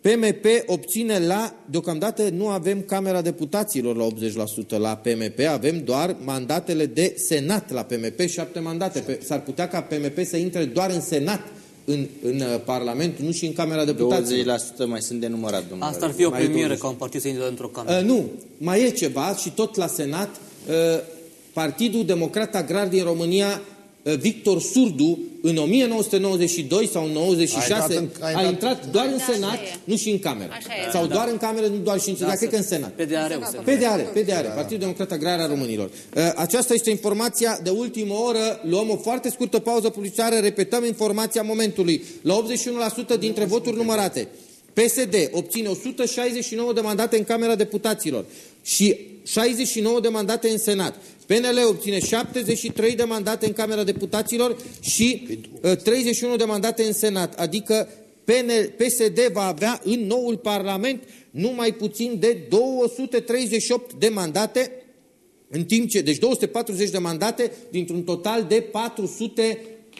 PMP obține la, deocamdată nu avem Camera Deputaților la 80% la PMP, avem doar mandatele de Senat la PMP, șapte mandate. Pe- S-ar putea ca PMP să intre doar în Senat, în, în uh, Parlament, nu și în Camera Deputaților. 20% mai sunt de numărat, domnule. Asta ar fi o Mai premieră 20. ca un partid să intre într-o cameră. Uh, nu, mai e ceva și tot la Senat. Uh, Partidul Democrat Agrar din România, uh, Victor Surdu, în 1992 sau în 96, A intrat în- a a intrat- intrat doar în Da, așa Senat, e. nu și în Cameră. Așa e. Sau Da. doar în Cameră, nu doar și în Senat, Da, cred că în să- Senat. PDR-ul. se- PDR, PDR, Partidul Democrat Agrar al Românilor. Uh, Aceasta este informația de ultimă oră. Luăm o foarte scurtă pauză publicitară, repetăm informația momentului. La 81% dintre voturi numărate, PSD obține 169 de mandate în Camera Deputaților și 69 de mandate în Senat. PNL obține 73 de mandate în Camera Deputaților și uh, 31 de mandate în Senat, adică PNL, PSD va avea în noul Parlament numai puțin de 238 de mandate, în timp ce, deci 240 de mandate dintr-un total de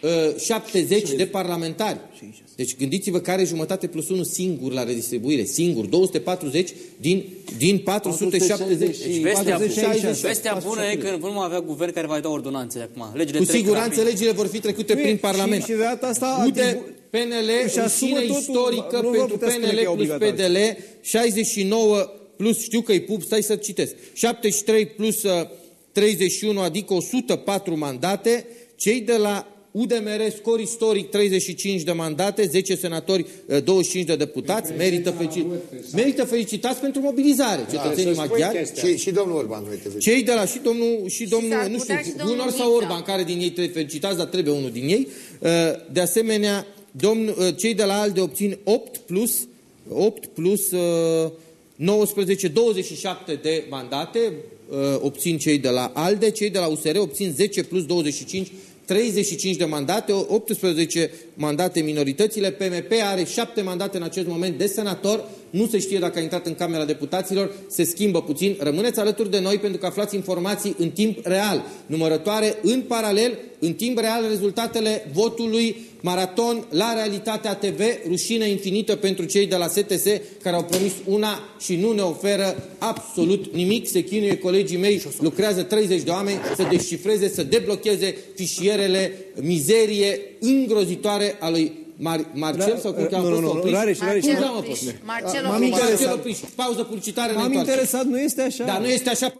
470 de parlamentari. Deci gândiți-vă care jumătate plus unul singur la redistribuire, singur, 240 din, din 470. Deci vestea, 466. vestea bună e că nu vom avea guvern care va da ordonanțe acum. Legile Cu trec siguranță rapid. legile vor fi trecute Nu e- prin și- Parlament. și de data asta Uite, atribu- PNL, își asumă rușine totul, istorică nu vă pentru puteți spune că e PNL plus obligatoriu. PDL, 69 plus, știu că e pub, stai să citesc, 73 plus uh, 31, adică 104 mandate, cei de la UDMR, scor istoric, 35 de mandate, 10 senatori, uh, 25 de deputați, merită, felici... merită felicitați pentru mobilizare, cetățenii să spui maghiari. chestia. Și, și domnul Orban nu uite, Cei de la și domnul, și domnul s-ar nu știu, putea și domnul Gunor sau Mița. Orban, care din ei trebuie felicitați, dar trebuie unul din ei. Uh, De asemenea, domn, uh, cei de la ALDE obțin 8 plus, 8 plus uh, 19, 27 de mandate, uh, obțin cei de la ALDE, cei de la USR obțin 10 plus 25 35 de mandate, 18 mandate minoritățile, PMP are 7 mandate în acest moment de senator, nu se știe dacă a intrat în Camera Deputaților, se schimbă puțin. Rămâneți alături de noi pentru că aflați informații în timp real, numărătoare în paralel, în timp real rezultatele votului maraton la Realitatea TV, rușine infinită pentru cei de la STS care au promis una și nu ne oferă absolut nimic. Se chinuie colegii mei, lucrează 30 de oameni să descifreze, să deblocheze fișierele mizerie îngrozitoare a lui Mar Marcel sau cum Nu, cheamă nu, fost nu, Opriș? Rareș, Rareș, Cum Marcel cheamă Opriș. fost? Marcel M-am Opriș. interesat. Marcel Opriș. Pauză publicitară, ne M-am întoarcem. interesat, nu este așa. Dar nu este așa